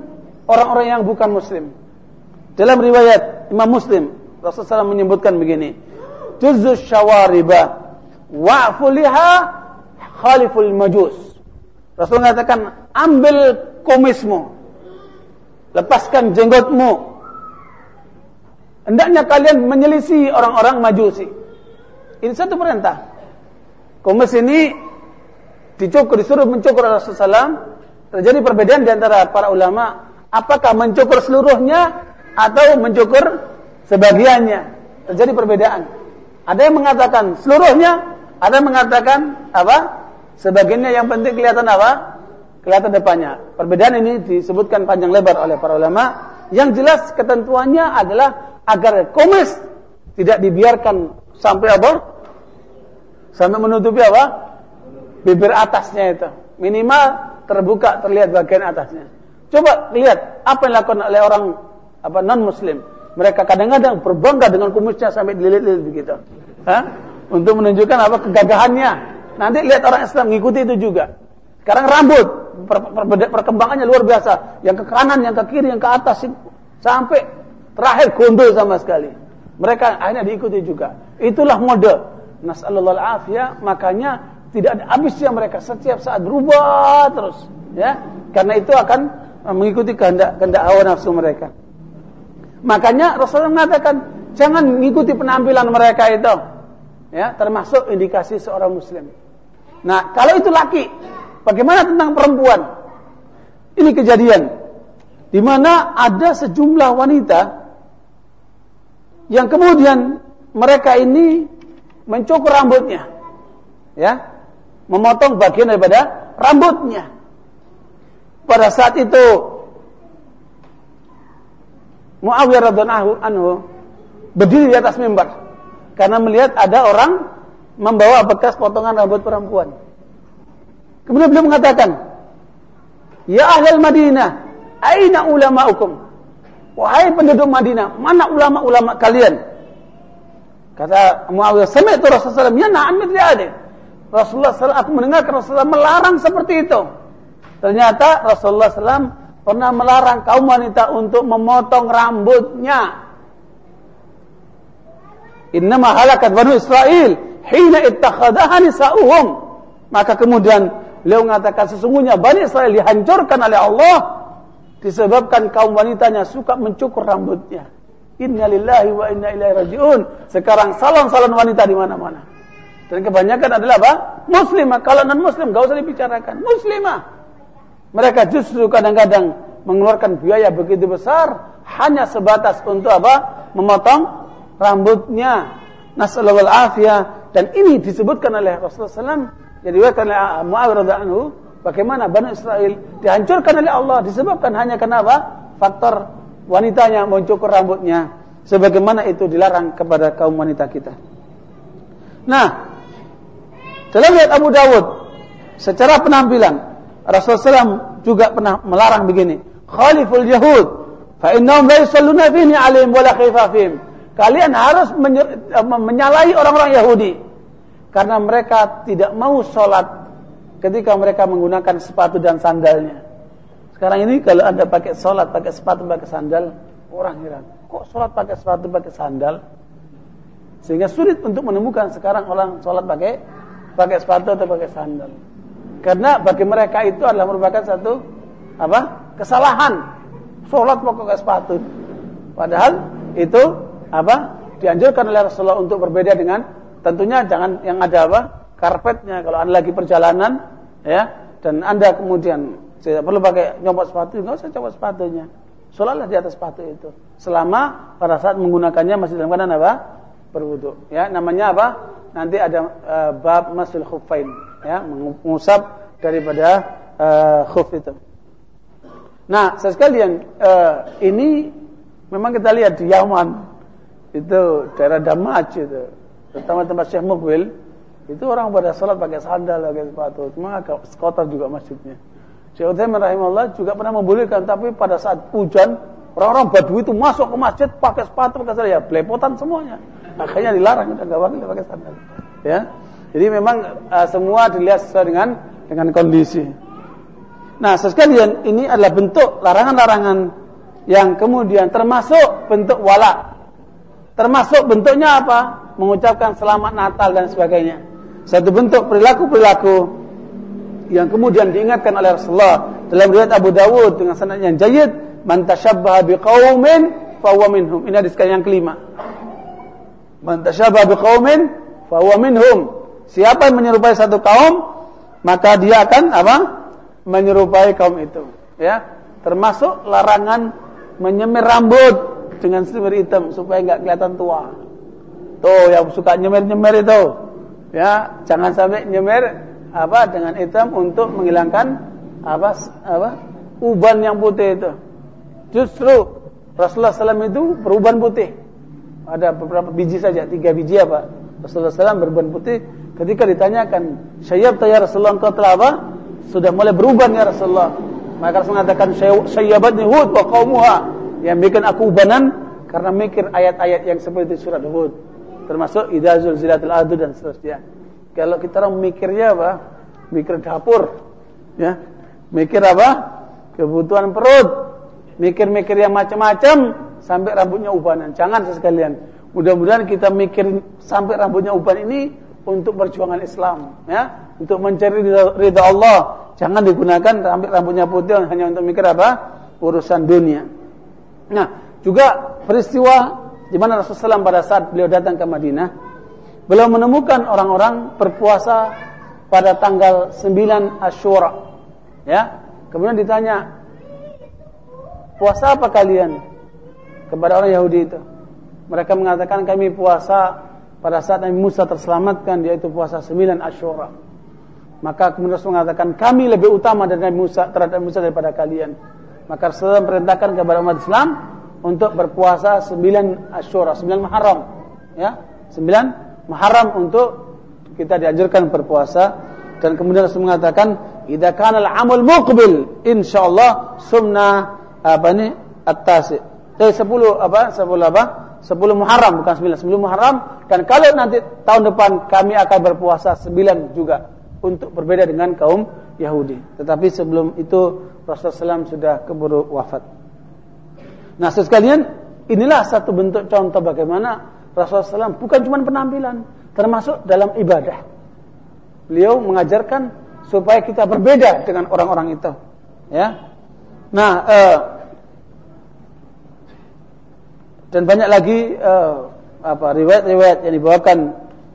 orang-orang yang bukan muslim. Dalam riwayat Imam Muslim, Rasulullah SAW menyebutkan begini, Juzus syawariba wa'fuliha khaliful majus. Rasul mengatakan, ambil komismu, lepaskan jenggotmu. Hendaknya kalian menyelisih orang-orang majusi. Ini satu perintah. Komis ini dicukur, disuruh mencukur Rasulullah. Terjadi perbedaan di antara para ulama. Apakah mencukur seluruhnya atau mencukur sebagiannya. Terjadi perbedaan. Ada yang mengatakan seluruhnya, ada yang mengatakan apa? Sebagiannya yang penting kelihatan apa? Kelihatan depannya. Perbedaan ini disebutkan panjang lebar oleh para ulama. Yang jelas ketentuannya adalah agar komis tidak dibiarkan sampai apa? Sampai menutupi apa? Bibir atasnya itu. Minimal terbuka terlihat bagian atasnya. Coba lihat apa yang dilakukan oleh orang apa non muslim. Mereka kadang-kadang berbangga dengan kumisnya sampai dililit-lilit begitu. Hah? Untuk menunjukkan apa kegagahannya. Nanti lihat orang Islam mengikuti itu juga. Sekarang rambut per, per, perkembangannya luar biasa. Yang ke kanan, yang ke kiri, yang ke atas sampai terakhir gondol sama sekali. Mereka akhirnya diikuti juga. Itulah mode. Nasallallahu afiyah, makanya tidak ada habisnya mereka setiap saat berubah terus, ya. Karena itu akan mengikuti kehendak kehendak hawa nafsu mereka. Makanya Rasulullah mengatakan jangan mengikuti penampilan mereka itu. Ya, termasuk indikasi seorang muslim. Nah, kalau itu laki, bagaimana tentang perempuan? Ini kejadian di mana ada sejumlah wanita yang kemudian mereka ini mencukur rambutnya. Ya. Memotong bagian daripada rambutnya. Pada saat itu Muawiyah radhiyallahu anhu berdiri di atas mimbar karena melihat ada orang membawa bekas potongan rambut perempuan. Kemudian beliau mengatakan, "Ya ahli Madinah, aina ulama'ukum?" Wahai penduduk Madinah, mana ulama-ulama kalian? Kata Muawiyah, "Sami'tu Rasulullah sallallahu alaihi wasallam Rasulullah SAW, aku mendengar Rasulullah melarang seperti itu. Ternyata Rasulullah SAW pernah melarang kaum wanita untuk memotong rambutnya. Innama halakat Banu Israel hina ittakhadaha nisa'uhum. Maka kemudian beliau mengatakan sesungguhnya Bani Israel dihancurkan oleh Allah disebabkan kaum wanitanya suka mencukur rambutnya. Inna lillahi wa inna ilaihi rajiun. Sekarang salon-salon wanita di mana-mana. Dan kebanyakan adalah apa? Muslimah. Kalau non muslim gak usah dibicarakan. Muslimah. Mereka justru kadang-kadang mengeluarkan biaya begitu besar hanya sebatas untuk apa? Memotong rambutnya. Nasallahu afiyah dan ini disebutkan oleh Rasulullah SAW diriwayatkan oleh Muawiyah anhu bagaimana Bani Israel dihancurkan oleh Allah disebabkan hanya kenapa? Faktor wanitanya mencukur rambutnya sebagaimana itu dilarang kepada kaum wanita kita. Nah, dalam riwayat Abu Dawud secara penampilan Rasulullah SAW juga pernah melarang begini, khaliful yahud fa innahum la yusalluna fihi alaihim wala khifafihim. Kalian harus menyalahi orang-orang Yahudi karena mereka tidak mau sholat ketika mereka menggunakan sepatu dan sandalnya. Sekarang ini kalau anda pakai sholat pakai sepatu pakai sandal, orang heran. Kok sholat pakai sepatu pakai sandal? Sehingga sulit untuk menemukan sekarang orang sholat pakai pakai sepatu atau pakai sandal. Karena bagi mereka itu adalah merupakan satu apa? Kesalahan. Sholat pakai sepatu. Padahal itu apa? Dianjurkan oleh Rasulullah untuk berbeda dengan tentunya jangan yang ada apa? Karpetnya. Kalau anda lagi perjalanan ya dan anda kemudian tidak perlu pakai nyopot sepatu nggak usah copot sepatunya. Sholatlah di atas sepatu itu. Selama pada saat menggunakannya masih dalam keadaan apa berwudu. Ya namanya apa? Nanti ada uh, bab masul khuffain. Ya mengusap daripada uh, khuf itu. Nah, sekalian uh, ini memang kita lihat di Yaman. Itu daerah Damaj itu, terutama tempat Syekh Mukbil. Itu orang pada sholat pakai sandal, pakai sepatu, cuma agak kotor juga masjidnya. Syekh Utsaimin rahimahullah juga pernah membolehkan, tapi pada saat hujan orang-orang Badui itu masuk ke masjid pakai sepatu, pakai sandal, ya belepotan semuanya. Akhirnya dilarang, udah gak pakai sandal. Ya, jadi memang uh, semua dilihat sesuai dengan dengan kondisi. Nah, sekalian ini adalah bentuk larangan-larangan yang kemudian termasuk bentuk wala. Termasuk bentuknya apa? Mengucapkan selamat Natal dan sebagainya. Satu bentuk perilaku-perilaku yang kemudian diingatkan oleh Rasulullah dalam riwayat Abu Dawud dengan sanad yang jayid, "Man tashabbaha biqaumin fahuwa minhum." Ini hadis yang kelima. "Man tashabbaha biqaumin fahuwa minhum." Siapa yang menyerupai satu kaum, maka dia akan apa? menyerupai kaum itu. Ya? Termasuk larangan menyemir rambut dengan semir hitam supaya nggak kelihatan tua. Tuh yang suka nyemir-nyemir itu. Ya? Jangan sampai nyemir apa dengan hitam untuk menghilangkan apa apa uban yang putih itu. Justru Rasulullah SAW itu beruban putih ada beberapa biji saja tiga biji apa Rasulullah SAW beruban putih ketika ditanyakan syayab ya Rasulullah engkau telah apa sudah mulai berubah ya Rasulullah. Maka Rasul mengatakan sayyabatni Hud wa qaumuha yang bikin aku ubanan karena mikir ayat-ayat yang seperti surat Hud. Termasuk idza zulzilatil ardu dan seterusnya. Kalau kita orang mikirnya apa? Mikir dapur. Ya. Mikir apa? Kebutuhan perut. Mikir-mikir yang macam-macam sampai rambutnya ubanan. Jangan sekalian. Mudah-mudahan kita mikir sampai rambutnya uban ini untuk perjuangan Islam, ya, untuk mencari ridha Allah. Jangan digunakan rambut rambutnya putih hanya untuk mikir apa? Urusan dunia. Nah, juga peristiwa di mana Rasulullah SAW pada saat beliau datang ke Madinah, beliau menemukan orang-orang berpuasa pada tanggal 9 Asyura. Ya, kemudian ditanya, puasa apa kalian? Kepada orang Yahudi itu. Mereka mengatakan kami puasa pada saat Nabi Musa terselamatkan yaitu puasa 9 Asyura. Maka kemudian Rasul mengatakan kami lebih utama dari Nabi Musa terhadap Musa daripada kalian. Maka Rasulullah perintahkan kepada umat Islam untuk berpuasa 9 Asyura, 9 Muharram. Ya, 9 Muharram untuk kita dianjurkan berpuasa dan kemudian Rasul mengatakan idza kana al-amul muqbil insyaallah sumna apa ini at-tasi. Dari 10 apa? 10 apa? 10 Muharram bukan 9, 10 Muharram dan kalau nanti tahun depan kami akan berpuasa 9 juga untuk berbeda dengan kaum Yahudi. Tetapi sebelum itu Rasulullah SAW sudah keburu wafat. Nah, sekalian inilah satu bentuk contoh bagaimana Rasulullah SAW bukan cuma penampilan, termasuk dalam ibadah. Beliau mengajarkan supaya kita berbeda dengan orang-orang itu. Ya. Nah, eh, dan banyak lagi uh, apa riwayat-riwayat yang dibawakan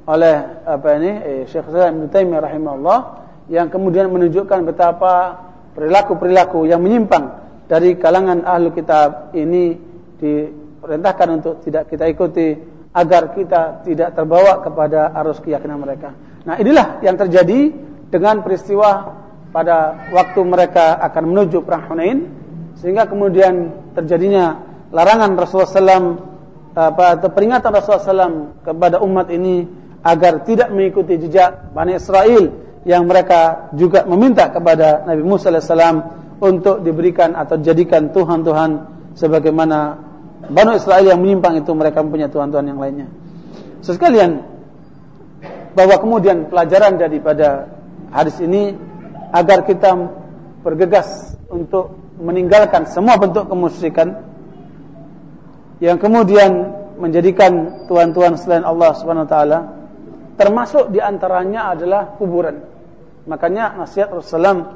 oleh apa ini eh, Syekh Islam Ibnu Taimiyah rahimahullah yang kemudian menunjukkan betapa perilaku-perilaku yang menyimpang dari kalangan ahlu kitab ini diperintahkan untuk tidak kita ikuti agar kita tidak terbawa kepada arus keyakinan mereka. Nah, inilah yang terjadi dengan peristiwa pada waktu mereka akan menuju perang Hunain sehingga kemudian terjadinya larangan Rasulullah SAW apa atau peringatan Rasulullah SAW kepada umat ini agar tidak mengikuti jejak Bani Israel yang mereka juga meminta kepada Nabi Musa AS untuk diberikan atau jadikan Tuhan-Tuhan sebagaimana Bani Israel yang menyimpang itu mereka mempunyai Tuhan-Tuhan yang lainnya. Sesekalian bahwa kemudian pelajaran daripada hadis ini agar kita bergegas untuk meninggalkan semua bentuk kemusyrikan yang kemudian menjadikan tuan-tuan selain Allah Subhanahu wa taala termasuk di antaranya adalah kuburan. Makanya nasihat Rasulullah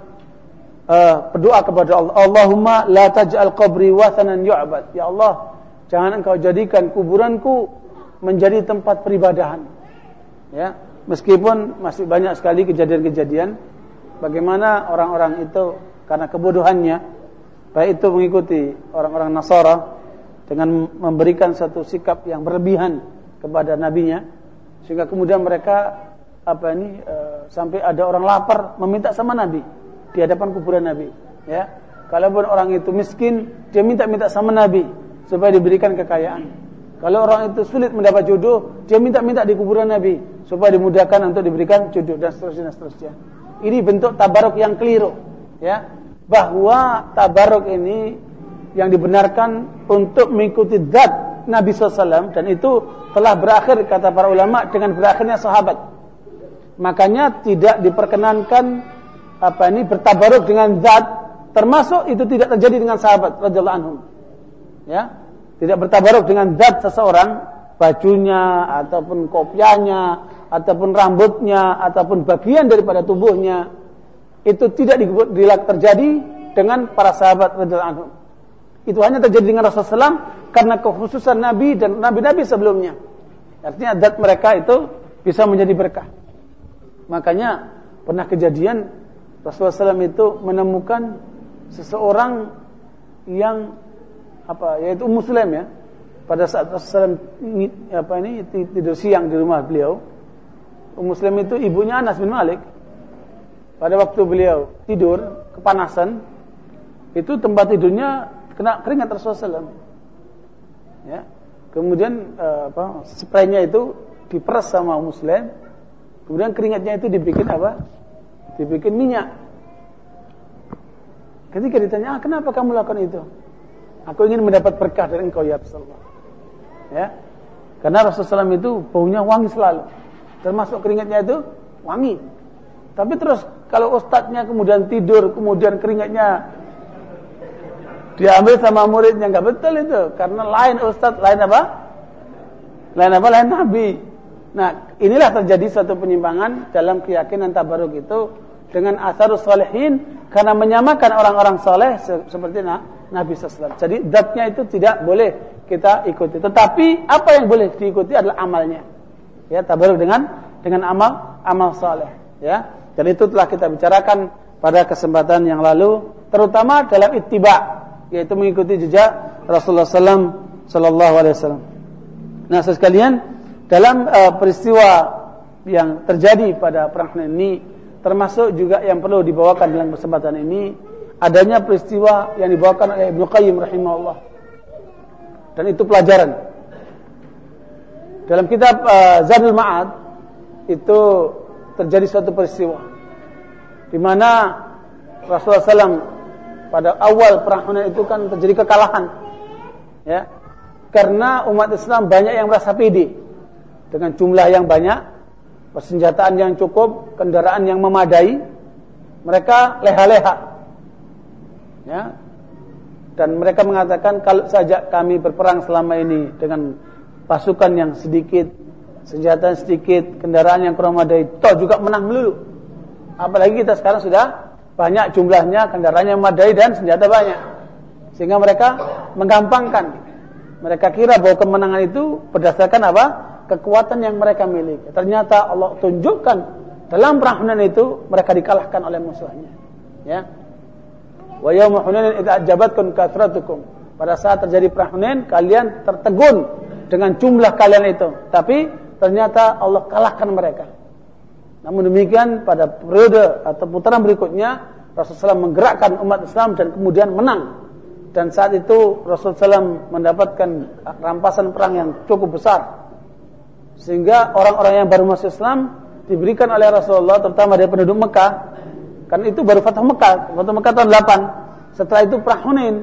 uh, berdoa kepada Allah, Allahumma la taj'al qabri wathanan yu'bad. Ya Allah, jangan engkau jadikan kuburanku menjadi tempat peribadahan. Ya, meskipun masih banyak sekali kejadian-kejadian bagaimana orang-orang itu karena kebodohannya baik itu mengikuti orang-orang Nasara dengan memberikan satu sikap yang berlebihan kepada nabinya sehingga kemudian mereka apa ini e, sampai ada orang lapar meminta sama nabi di hadapan kuburan nabi ya. Kalaupun orang itu miskin dia minta-minta sama nabi supaya diberikan kekayaan. Kalau orang itu sulit mendapat jodoh dia minta-minta di kuburan nabi supaya dimudahkan untuk diberikan jodoh dan seterusnya dan seterusnya. Ini bentuk tabaruk yang keliru ya. Bahwa tabaruk ini yang dibenarkan untuk mengikuti zat Nabi SAW dan itu telah berakhir kata para ulama dengan berakhirnya sahabat. Makanya tidak diperkenankan apa ini bertabaruk dengan zat termasuk itu tidak terjadi dengan sahabat radhiyallahu anhum. Ya. Tidak bertabaruk dengan zat seseorang bajunya ataupun kopiahnya ataupun rambutnya ataupun bagian daripada tubuhnya itu tidak terjadi dengan para sahabat radhiyallahu anhum. Itu hanya terjadi dengan Rasulullah SAW karena kekhususan Nabi dan Nabi-Nabi sebelumnya. Artinya adat mereka itu bisa menjadi berkah. Makanya pernah kejadian Rasulullah SAW itu menemukan seseorang yang apa yaitu Muslim ya pada saat Rasulullah SAW apa ini tidur siang di rumah beliau Muslim itu ibunya Anas bin Malik pada waktu beliau tidur kepanasan itu tempat tidurnya kena keringat Rasulullah SAW. Ya. Kemudian uh, apa spraynya itu diperas sama muslim. Kemudian keringatnya itu dibikin apa? Dibikin minyak. Ketika ditanya, ah, kenapa kamu lakukan itu? Aku ingin mendapat berkah dari engkau ya Rasulullah. Ya. Karena Rasulullah SAW itu baunya wangi selalu. Termasuk keringatnya itu wangi. Tapi terus kalau ustadznya kemudian tidur, kemudian keringatnya diambil sama muridnya nggak betul itu karena lain ustadz lain apa lain apa lain nabi nah inilah terjadi satu penyimpangan dalam keyakinan tabaruk itu dengan asarus solehin karena menyamakan orang-orang soleh seperti Nabi SAW. Jadi datnya itu tidak boleh kita ikuti. Tetapi apa yang boleh diikuti adalah amalnya. Ya, tabaruk dengan dengan amal amal soleh. Ya, dan itu telah kita bicarakan pada kesempatan yang lalu, terutama dalam ittiba yaitu mengikuti jejak Rasulullah SAW Sallallahu Alaihi Wasallam. Nah, sekalian dalam uh, peristiwa yang terjadi pada perang Hunain ini, termasuk juga yang perlu dibawakan dalam kesempatan ini, adanya peristiwa yang dibawakan oleh Ibnu Qayyim rahimahullah. Dan itu pelajaran. Dalam kitab uh, Zadul Ma'ad itu terjadi suatu peristiwa di mana Rasulullah SAW pada awal perang Hunain itu kan terjadi kekalahan. Ya. Karena umat Islam banyak yang merasa pede dengan jumlah yang banyak, persenjataan yang cukup, kendaraan yang memadai, mereka leha-leha. Ya. Dan mereka mengatakan kalau saja kami berperang selama ini dengan pasukan yang sedikit, senjata sedikit, kendaraan yang kurang memadai, toh juga menang melulu. Apalagi kita sekarang sudah banyak jumlahnya, kendaraannya memadai dan senjata banyak. Sehingga mereka menggampangkan. Mereka kira bahwa kemenangan itu berdasarkan apa? Kekuatan yang mereka miliki. Ternyata Allah tunjukkan dalam perang itu mereka dikalahkan oleh musuhnya. Ya. Wa yauma Hunain idza ajabatkum kathratukum. Pada saat terjadi perang Hunain, kalian tertegun dengan jumlah kalian itu. Tapi ternyata Allah kalahkan mereka. Namun demikian pada periode atau putaran berikutnya Rasulullah SAW menggerakkan umat Islam dan kemudian menang. Dan saat itu Rasulullah SAW mendapatkan rampasan perang yang cukup besar. Sehingga orang-orang yang baru masuk Islam diberikan oleh Rasulullah terutama dari penduduk Mekah. Kan itu baru Fatah Mekah Fatah Mekah tahun 8 setelah itu perang Hunain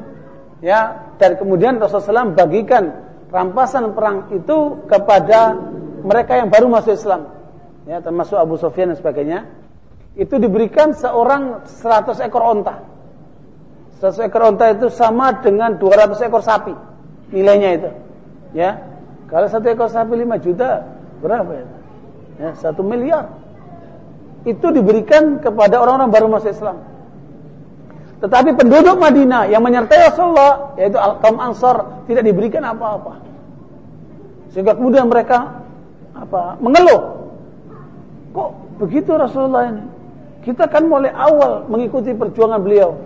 ya. Dan kemudian Rasulullah SAW bagikan rampasan perang itu kepada mereka yang baru masuk Islam ya termasuk Abu Sufyan dan sebagainya. Itu diberikan seorang 100 ekor onta. 100 ekor onta itu sama dengan 200 ekor sapi. Nilainya itu. Ya. Kalau satu ekor sapi 5 juta berapa ya? Ya satu miliar. Itu diberikan kepada orang-orang baru masuk Islam. Tetapi penduduk Madinah yang menyertai Rasulullah yaitu kaum Ansar tidak diberikan apa-apa. Sehingga kemudian mereka apa? mengeluh. Kok begitu Rasulullah ini? Kita kan mulai awal mengikuti perjuangan beliau.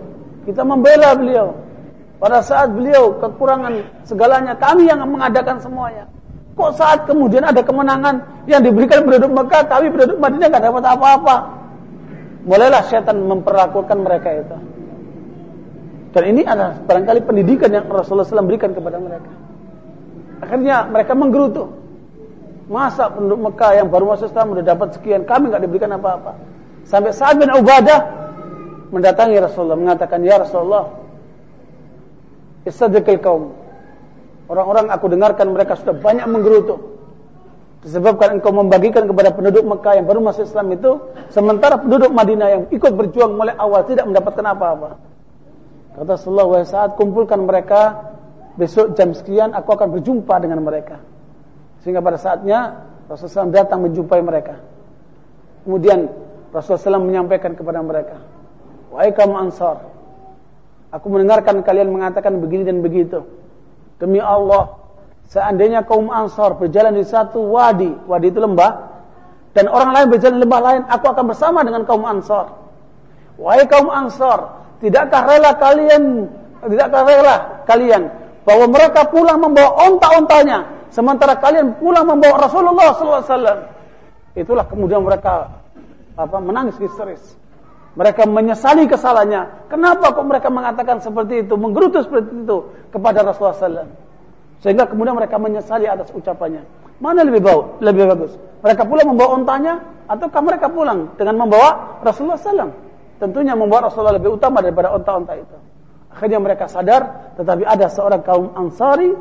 Kita membela beliau. Pada saat beliau kekurangan segalanya, kami yang mengadakan semuanya. Kok saat kemudian ada kemenangan yang diberikan penduduk Mekah, kami penduduk Madinah nggak dapat apa-apa. Mulailah setan memperlakukan mereka itu. Dan ini adalah barangkali pendidikan yang Rasulullah SAW berikan kepada mereka. Akhirnya mereka menggerutu. Masa penduduk Mekah yang baru masuk Islam sudah dapat sekian, kami nggak diberikan apa-apa. Sampai saat bin Ubadah mendatangi Rasulullah mengatakan, "Ya Rasulullah, istadikil kaum." Orang-orang aku dengarkan mereka sudah banyak menggerutu. Disebabkan engkau membagikan kepada penduduk Mekah yang baru masuk Islam itu, sementara penduduk Madinah yang ikut berjuang mulai awal tidak mendapatkan apa-apa. Kata Rasulullah, saat kumpulkan mereka, besok jam sekian aku akan berjumpa dengan mereka. Sehingga pada saatnya Rasulullah SAW datang menjumpai mereka. Kemudian Rasulullah SAW menyampaikan kepada mereka, Wahai kamu ansar, aku mendengarkan kalian mengatakan begini dan begitu. Demi Allah, seandainya kaum ansar berjalan di satu wadi, wadi itu lembah, dan orang lain berjalan di lembah lain, aku akan bersama dengan kaum ansar. Wahai kaum ansar, Tidakkah rela kalian tidakkah rela kalian bahwa mereka pulang membawa onta-ontanya sementara kalian pulang membawa Rasulullah SAW? Itulah kemudian mereka apa menangis histeris. Mereka menyesali kesalahannya. Kenapa kok mereka mengatakan seperti itu, menggerutu seperti itu kepada Rasulullah SAW? Sehingga kemudian mereka menyesali atas ucapannya. Mana lebih bau, lebih bagus? Mereka pulang membawa ontanya, ataukah mereka pulang dengan membawa Rasulullah SAW? tentunya membuat Rasulullah lebih utama daripada onta-onta itu. Akhirnya mereka sadar, tetapi ada seorang kaum Ansari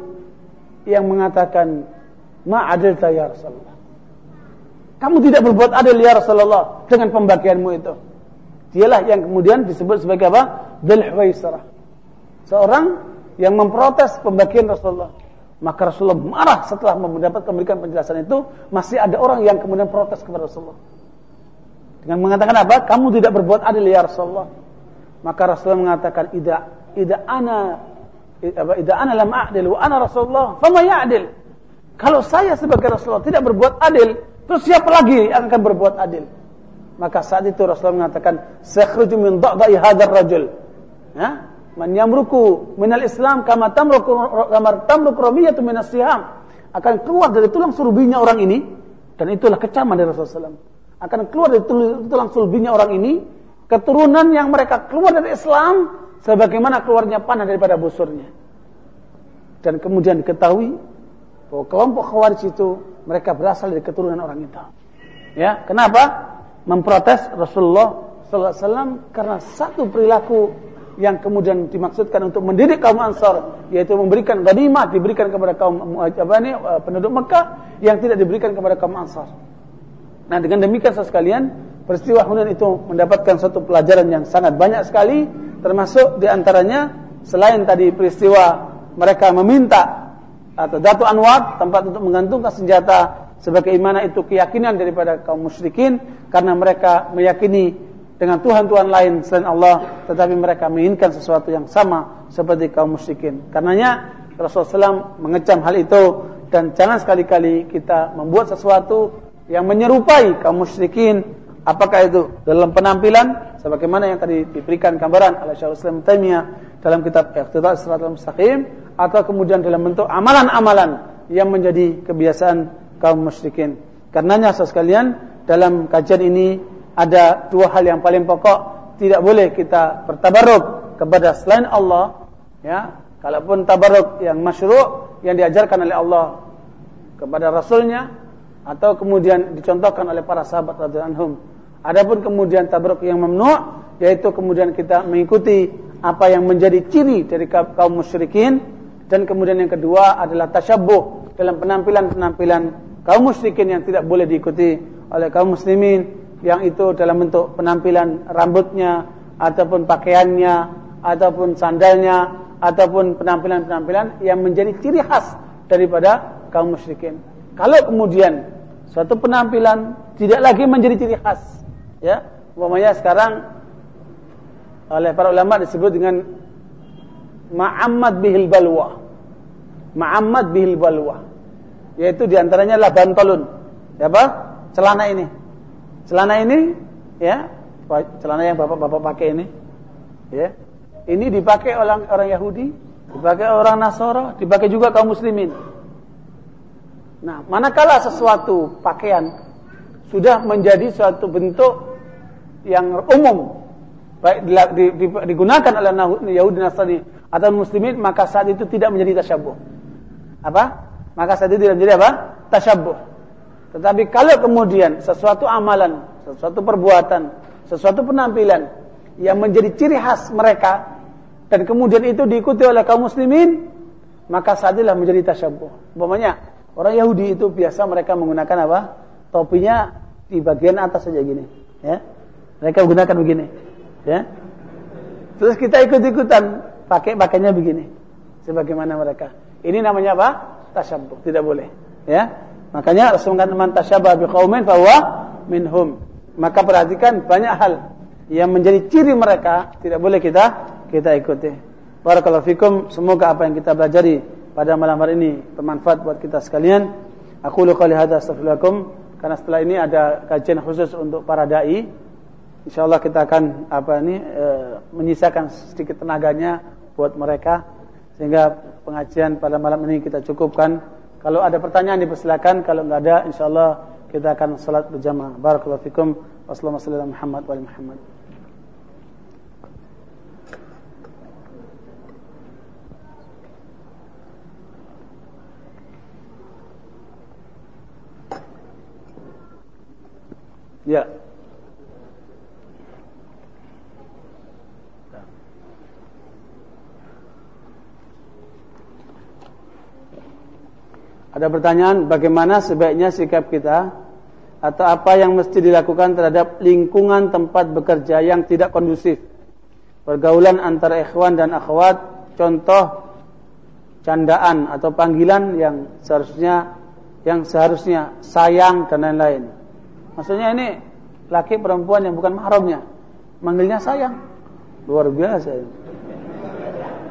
yang mengatakan, "Ma ya Rasulullah." Kamu tidak berbuat adil ya Rasulullah dengan pembagianmu itu. Dialah yang kemudian disebut sebagai apa? Dhul Seorang yang memprotes pembagian Rasulullah. Maka Rasulullah marah setelah mendapat memberikan penjelasan itu, masih ada orang yang kemudian protes kepada Rasulullah. Dengan mengatakan apa? Kamu tidak berbuat adil ya Rasulullah. Maka Rasulullah mengatakan, "Idza idza ana idza ana lam a'dil wa ana Rasulullah, fama ya'dil?" Kalau saya sebagai Rasulullah tidak berbuat adil, terus siapa lagi yang akan berbuat adil? Maka saat itu Rasulullah mengatakan, "Sakhruju min dha'dha'i hadzal rajul." Ya? Man yamruku minal Islam kama tamruku kama tamruku ramiyatu minas siham. Akan keluar dari tulang surubinya orang ini dan itulah kecaman dari Rasulullah SAW akan keluar dari tulang sulbinya orang ini keturunan yang mereka keluar dari Islam sebagaimana keluarnya panah daripada busurnya. Dan kemudian diketahui bahwa kelompok Khawarij itu mereka berasal dari keturunan orang itu. Ya, kenapa? Memprotes Rasulullah sallallahu alaihi wasallam karena satu perilaku yang kemudian dimaksudkan untuk mendidik kaum Ansar yaitu memberikan ghanimah diberikan kepada kaum apa ini penduduk Mekah yang tidak diberikan kepada kaum Ansar. Nah dengan demikian sekalian, peristiwa Hunain itu mendapatkan suatu pelajaran yang sangat banyak sekali, termasuk di antaranya selain tadi peristiwa mereka meminta atau Datu Anwar tempat untuk menggantungkan senjata sebagaimana itu keyakinan daripada kaum musyrikin karena mereka meyakini dengan Tuhan-Tuhan lain selain Allah tetapi mereka menginginkan sesuatu yang sama seperti kaum musyrikin. Karenanya Rasulullah SAW mengecam hal itu dan jangan sekali-kali kita membuat sesuatu yang menyerupai kaum musyrikin apakah itu dalam penampilan sebagaimana yang tadi diberikan gambaran oleh Syaikhul Islam Taimiyah dalam kitab Iqtida' Shiratal Mustaqim atau kemudian dalam bentuk amalan-amalan yang menjadi kebiasaan kaum musyrikin. Karenanya saudara sekalian, dalam kajian ini ada dua hal yang paling pokok, tidak boleh kita bertabarruk kepada selain Allah Ya, kalaupun tabarruk yang masyru' yang diajarkan oleh Allah kepada rasulnya atau kemudian dicontohkan oleh para sahabat radhiyallahu anhum. Adapun kemudian tabarruk yang mamnu' yaitu kemudian kita mengikuti apa yang menjadi ciri dari kaum musyrikin dan kemudian yang kedua adalah tasyabbuh dalam penampilan-penampilan kaum musyrikin yang tidak boleh diikuti oleh kaum muslimin yang itu dalam bentuk penampilan rambutnya ataupun pakaiannya ataupun sandalnya ataupun penampilan-penampilan yang menjadi ciri khas daripada kaum musyrikin. Kalau kemudian suatu penampilan tidak lagi menjadi ciri khas, ya, umpamanya sekarang oleh para ulama disebut dengan ma'ammad bihil balwa. Ma'ammad bihil balwa. Yaitu di antaranya adalah bantalun. Ya apa? Celana ini. Celana ini ya, celana yang bapak-bapak pakai ini. Ya. Ini dipakai orang orang Yahudi, dipakai orang Nasara, dipakai juga kaum muslimin. Nah, manakala sesuatu pakaian sudah menjadi suatu bentuk yang umum baik di, di, digunakan oleh Yahudi Nasrani atau muslimin maka saat itu tidak menjadi tasyabuh. Apa? Maka saat itu tidak menjadi apa? Tasyabuh. Tetapi kalau kemudian sesuatu amalan, sesuatu perbuatan, sesuatu penampilan yang menjadi ciri khas mereka dan kemudian itu diikuti oleh kaum muslimin, maka saat itulah menjadi tasyabuh. Umpamanya orang Yahudi itu biasa mereka menggunakan apa? Topinya di bagian atas saja gini, ya. Mereka menggunakan begini ya. Terus kita ikut-ikutan pakai pakainya begini. Sebagaimana mereka. Ini namanya apa? Tasyabbuh, tidak boleh. Ya. Makanya Rasulullah man tasyabbaha biqaumin fahuwa minhum. Maka perhatikan banyak hal yang menjadi ciri mereka tidak boleh kita kita ikuti. Barakallahu fikum, semoga apa yang kita pelajari pada malam hari ini bermanfaat buat kita sekalian. Aku lu qali hadza karena setelah ini ada kajian khusus untuk para dai insyaallah kita akan apa ini e, menyisakan sedikit tenaganya buat mereka sehingga pengajian pada malam ini kita cukupkan. Kalau ada pertanyaan dipersilakan, kalau enggak ada insyaallah kita akan salat berjamaah. Barakallahu fikum. Wassalamualaikum Muhammad wa Muhammad. Ya. Ada pertanyaan bagaimana sebaiknya sikap kita atau apa yang mesti dilakukan terhadap lingkungan tempat bekerja yang tidak kondusif. Pergaulan antara ikhwan dan akhwat, contoh candaan atau panggilan yang seharusnya yang seharusnya sayang dan lain-lain. Maksudnya ini laki perempuan yang bukan mahramnya, manggilnya sayang. Luar biasa.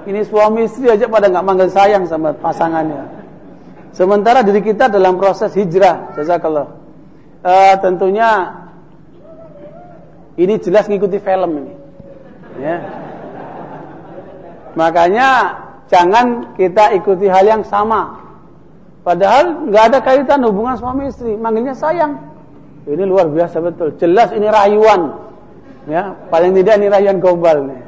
Ini suami istri aja pada nggak manggil sayang sama pasangannya. Sementara diri kita dalam proses hijrah, jazakallah. Uh, tentunya ini jelas ngikuti film ini. Ya. Makanya jangan kita ikuti hal yang sama. Padahal nggak ada kaitan hubungan suami istri, manggilnya sayang. Ini luar biasa betul. Jelas ini rayuan. Ya, paling tidak ini rayuan gombal nih.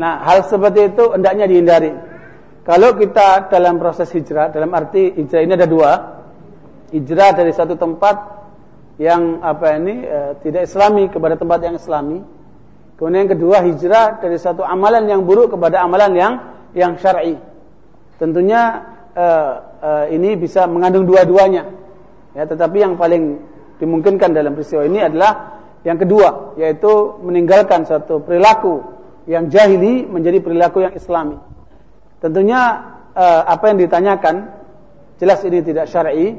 Nah, hal seperti itu hendaknya dihindari. Kalau kita dalam proses hijrah, dalam arti hijrah ini ada dua. Hijrah dari satu tempat yang apa ini e, tidak islami kepada tempat yang islami. Kemudian yang kedua hijrah dari satu amalan yang buruk kepada amalan yang yang syar'i. Tentunya e, e, ini bisa mengandung dua-duanya. Ya, tetapi yang paling dimungkinkan dalam peristiwa ini adalah yang kedua, yaitu meninggalkan satu perilaku yang jahili menjadi perilaku yang islami. Tentunya eh, apa yang ditanyakan jelas ini tidak syar'i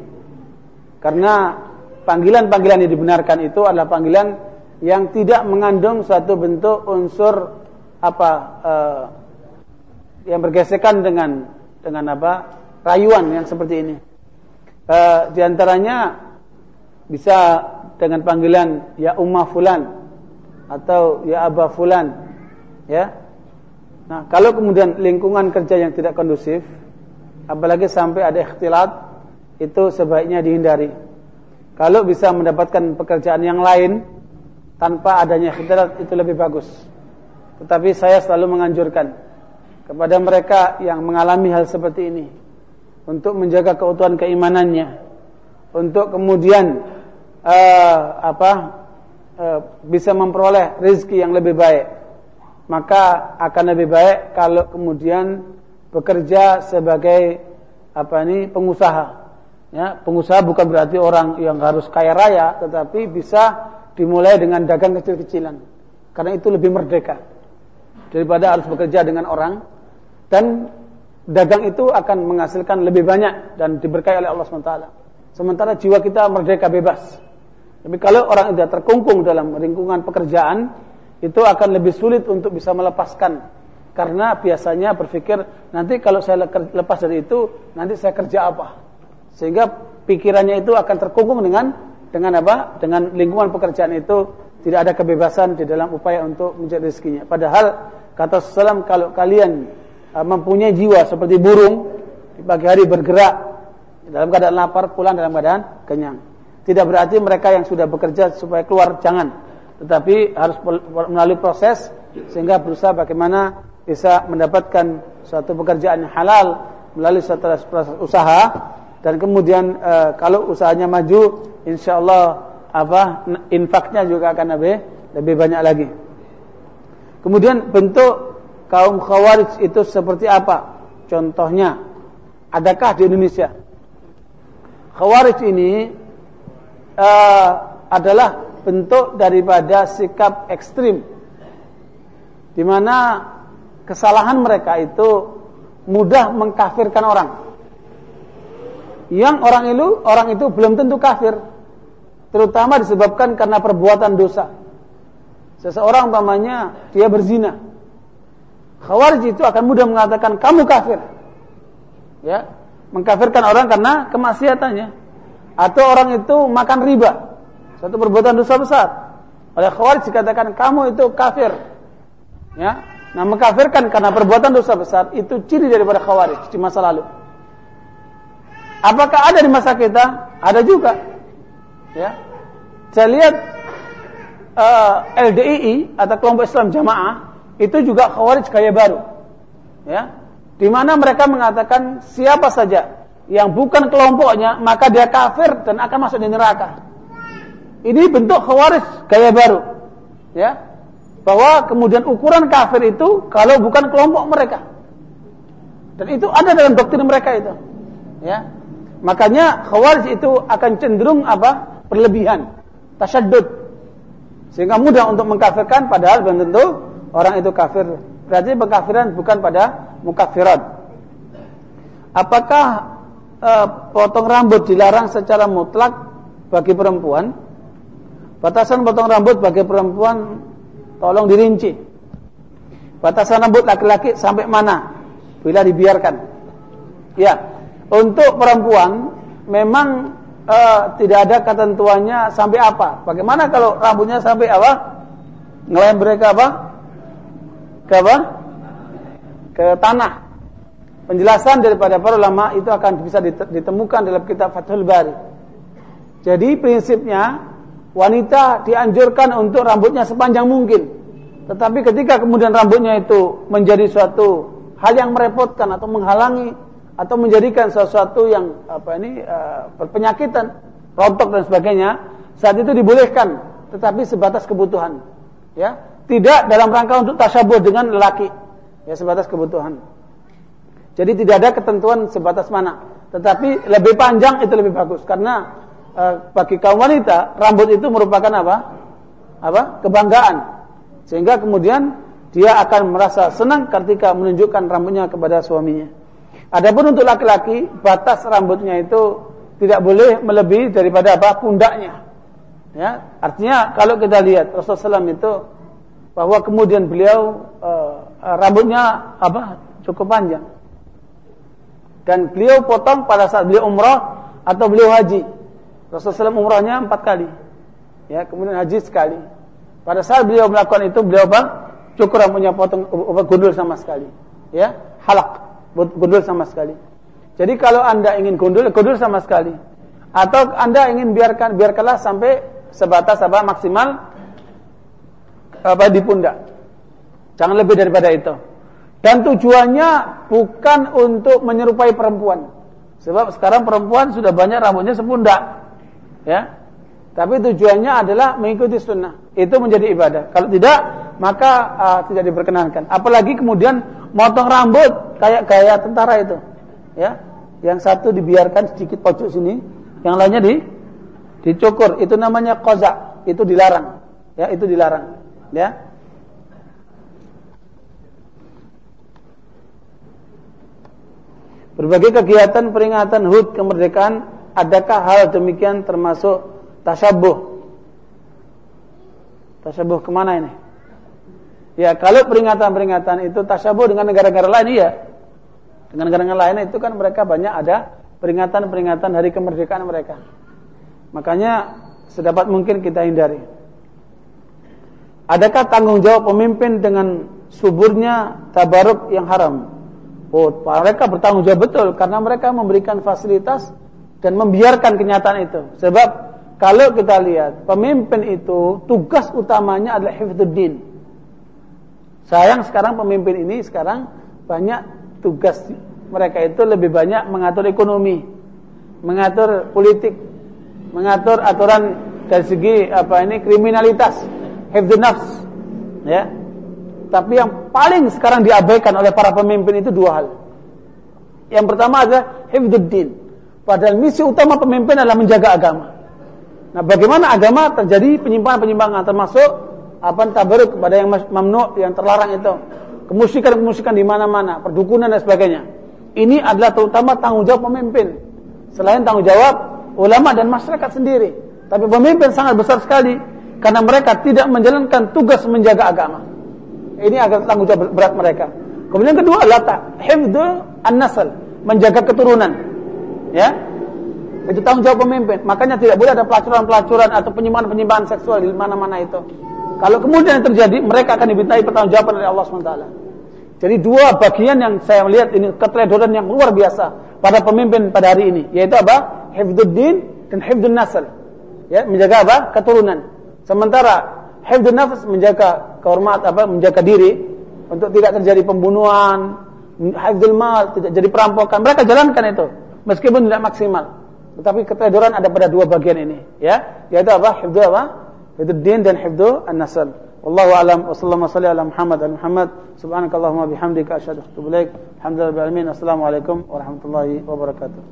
karena panggilan-panggilan yang dibenarkan itu adalah panggilan yang tidak mengandung suatu bentuk unsur apa eh, yang bergesekan dengan dengan apa rayuan yang seperti ini. Eh, di antaranya bisa dengan panggilan ya ummah fulan atau ya aba fulan ya Nah, kalau kemudian lingkungan kerja yang tidak kondusif, apalagi sampai ada ikhtilat, itu sebaiknya dihindari. Kalau bisa mendapatkan pekerjaan yang lain tanpa adanya ikhtilat itu lebih bagus. Tetapi saya selalu menganjurkan kepada mereka yang mengalami hal seperti ini untuk menjaga keutuhan keimanannya untuk kemudian uh, apa uh, bisa memperoleh rezeki yang lebih baik maka akan lebih baik kalau kemudian bekerja sebagai apa ini pengusaha ya pengusaha bukan berarti orang yang harus kaya raya tetapi bisa dimulai dengan dagang kecil-kecilan karena itu lebih merdeka daripada harus bekerja dengan orang dan dagang itu akan menghasilkan lebih banyak dan diberkahi oleh Allah SWT. Sementara jiwa kita merdeka bebas. Tapi kalau orang itu terkungkung dalam lingkungan pekerjaan, itu akan lebih sulit untuk bisa melepaskan. Karena biasanya berpikir, nanti kalau saya lepas dari itu, nanti saya kerja apa? Sehingga pikirannya itu akan terkungkung dengan dengan apa? Dengan lingkungan pekerjaan itu tidak ada kebebasan di dalam upaya untuk mencari rezekinya. Padahal kata Sallam kalau kalian Uh, mempunyai jiwa seperti burung di pagi hari bergerak dalam keadaan lapar pulang dalam keadaan kenyang. Tidak berarti mereka yang sudah bekerja supaya keluar jangan, tetapi harus melalui proses sehingga berusaha bagaimana bisa mendapatkan suatu pekerjaan yang halal melalui suatu proses usaha dan kemudian e, kalau usahanya maju insya Allah apa infaknya juga akan lebih lebih banyak lagi. Kemudian bentuk kaum khawarij itu seperti apa? Contohnya, adakah di Indonesia? Khawarij ini uh, adalah bentuk daripada sikap ekstrim di mana kesalahan mereka itu mudah mengkafirkan orang. Yang orang itu orang itu belum tentu kafir, terutama disebabkan karena perbuatan dosa. Seseorang umpamanya dia berzina, Khawarij itu akan mudah mengatakan kamu kafir. Ya, mengkafirkan orang karena kemaksiatannya. Atau orang itu makan riba, satu perbuatan dosa besar. Oleh Khawarij dikatakan kamu itu kafir. Ya, nah mengkafirkan karena perbuatan dosa besar itu ciri daripada Khawarij di masa lalu. Apakah ada di masa kita? Ada juga. Ya. Saya lihat uh, eh, LDII atau kelompok Islam Jamaah itu juga khawarij gaya baru. Ya. Di mana mereka mengatakan siapa saja yang bukan kelompoknya maka dia kafir dan akan masuk di neraka. Ini bentuk khawarij gaya baru. Ya. Bahwa kemudian ukuran kafir itu kalau bukan kelompok mereka. Dan itu ada dalam doktrin mereka itu. Ya. Makanya khawarij itu akan cenderung apa? berlebihan, tasyadud. Sehingga mudah untuk mengkafirkan padahal belum tentu orang itu kafir. Berarti pengkafiran bukan pada mukafirat. Apakah e, potong rambut dilarang secara mutlak bagi perempuan? Batasan potong rambut bagi perempuan tolong dirinci. Batasan rambut laki-laki sampai mana? Bila dibiarkan. Ya, untuk perempuan memang e, tidak ada ketentuannya sampai apa. Bagaimana kalau rambutnya sampai apa? Ngelayan mereka apa? ke apa? Ke tanah. Penjelasan daripada para ulama itu akan bisa ditemukan dalam kitab Fathul Bari. Jadi prinsipnya wanita dianjurkan untuk rambutnya sepanjang mungkin. Tetapi ketika kemudian rambutnya itu menjadi suatu hal yang merepotkan atau menghalangi atau menjadikan sesuatu yang apa ini uh, berpenyakitan, rontok dan sebagainya, saat itu dibolehkan, tetapi sebatas kebutuhan. Ya, tidak dalam rangka untuk tasyabuh dengan lelaki. Ya sebatas kebutuhan. Jadi tidak ada ketentuan sebatas mana. Tetapi lebih panjang itu lebih bagus karena bagi kaum wanita rambut itu merupakan apa? Apa? Kebanggaan. Sehingga kemudian dia akan merasa senang ketika menunjukkan rambutnya kepada suaminya. Adapun untuk laki-laki batas rambutnya itu tidak boleh melebihi daripada apa? pundaknya. Ya, artinya kalau kita lihat Rasulullah SAW itu bahwa kemudian beliau uh, rambutnya apa cukup panjang dan beliau potong pada saat beliau umrah atau beliau haji Rasulullah SAW umrahnya empat kali ya kemudian haji sekali pada saat beliau melakukan itu beliau apa cukur rambutnya potong gundul sama sekali ya halak gundul sama sekali jadi kalau anda ingin gundul gundul sama sekali atau anda ingin biarkan biarkanlah sampai sebatas apa maksimal apa di pundak. Jangan lebih daripada itu. Dan tujuannya bukan untuk menyerupai perempuan. Sebab sekarang perempuan sudah banyak rambutnya sepundak. Ya. Tapi tujuannya adalah mengikuti sunnah. Itu menjadi ibadah. Kalau tidak, maka uh, tidak diperkenankan. Apalagi kemudian motong rambut kayak gaya tentara itu. Ya. Yang satu dibiarkan sedikit pojok sini, yang lainnya di dicukur. Itu namanya kozak. Itu dilarang. Ya, itu dilarang. Ya. Berbagai kegiatan peringatan HUT kemerdekaan, adakah hal demikian termasuk tasyabuh? Tasyabuh ke mana ini? Ya, kalau peringatan-peringatan itu tasyabuh dengan negara-negara lain, iya. Dengan negara-negara lain itu kan mereka banyak ada peringatan-peringatan hari kemerdekaan mereka. Makanya sedapat mungkin kita hindari. Adakah tanggung jawab pemimpin dengan suburnya tabaruk yang haram? Oh, mereka bertanggung jawab betul karena mereka memberikan fasilitas dan membiarkan kenyataan itu. Sebab kalau kita lihat pemimpin itu tugas utamanya adalah hifdzuddin. Sayang sekarang pemimpin ini sekarang banyak tugas mereka itu lebih banyak mengatur ekonomi, mengatur politik, mengatur aturan dari segi apa ini kriminalitas, hifdzun nafs, ya. Tapi yang paling sekarang diabaikan oleh para pemimpin itu dua hal. Yang pertama adalah hifdzuddin. Padahal misi utama pemimpin adalah menjaga agama. Nah, bagaimana agama terjadi penyimpangan-penyimpangan termasuk apa tabaruk kepada yang mamnu yang terlarang itu. Kemusikan-kemusikan di mana-mana, perdukunan dan sebagainya. Ini adalah terutama tanggung jawab pemimpin. Selain tanggung jawab ulama dan masyarakat sendiri. Tapi pemimpin sangat besar sekali karena mereka tidak menjalankan tugas menjaga agama. Ini agak tanggung jawab berat mereka. Kemudian kedua adalah hifdzu an-nasl, menjaga keturunan. Ya. Itu tanggung jawab pemimpin. Makanya tidak boleh ada pelacuran-pelacuran atau penyimpangan-penyimpangan seksual di mana-mana itu. Kalau kemudian terjadi, mereka akan dimintai pertanggungjawaban oleh Allah SWT. Jadi dua bagian yang saya melihat ini keteledoran yang luar biasa pada pemimpin pada hari ini, yaitu apa? Hifdzuddin dan hifdzun nasl. Ya, menjaga apa? Keturunan. Sementara hifdzun nafs menjaga kehormat apa menjaga diri untuk tidak terjadi pembunuhan, hifdzul mal, tidak jadi perampokan. Mereka jalankan itu meskipun tidak maksimal. Tetapi keteledoran ada pada dua bagian ini, ya. Yaitu apa? Hifdzul apa? Hifdzul din dan hifdzul an-nasl. Wallahu alam wa sallallahu alaihi ala Muhammad dan Muhammad subhanakallahumma bihamdika asyhadu an la ilaha illa anta alhamdulillahi Assalamualaikum warahmatullahi wabarakatuh.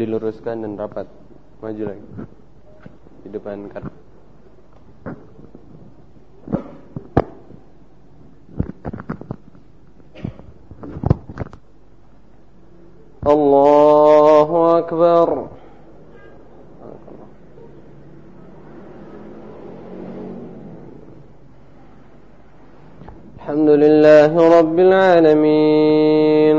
diluruskan dan rapat. Maju lagi. Di depan kan. Allahu Akbar. الحمد لله رب العالمين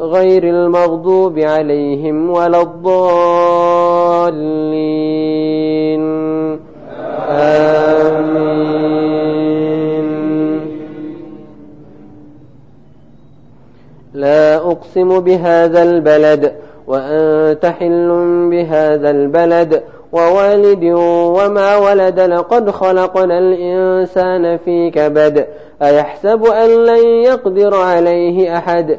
غير المغضوب عليهم ولا الضالين. آمين. لا أقسم بهذا البلد وأنت حل بهذا البلد ووالد وما ولد لقد خلقنا الإنسان في كبد أيحسب أن لن يقدر عليه أحد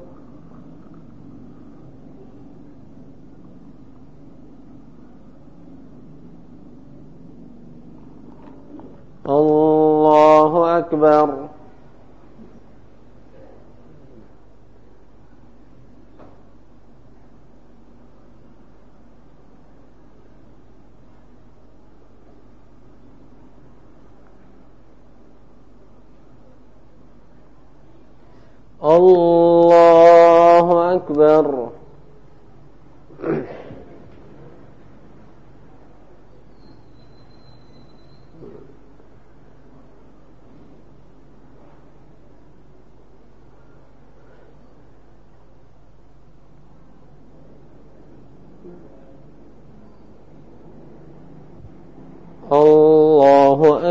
الله أكبر. الله أكبر الله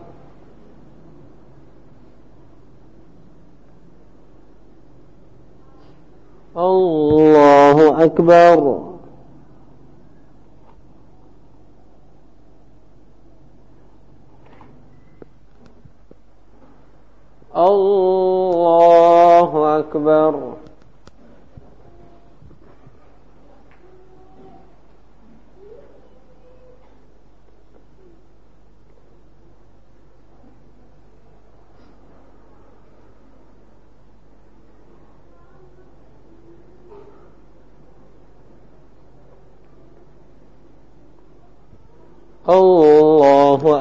الله أكبر. الله أكبر الله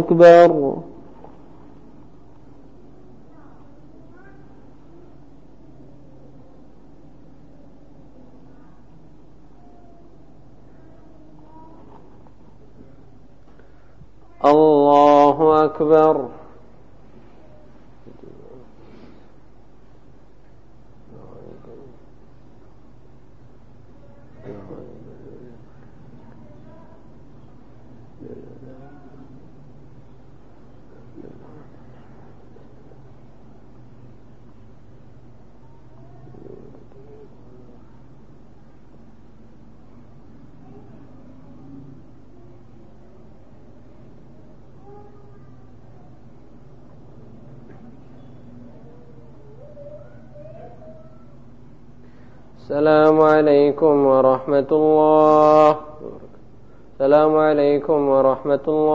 أكبر. الله أكبر. رحمتوں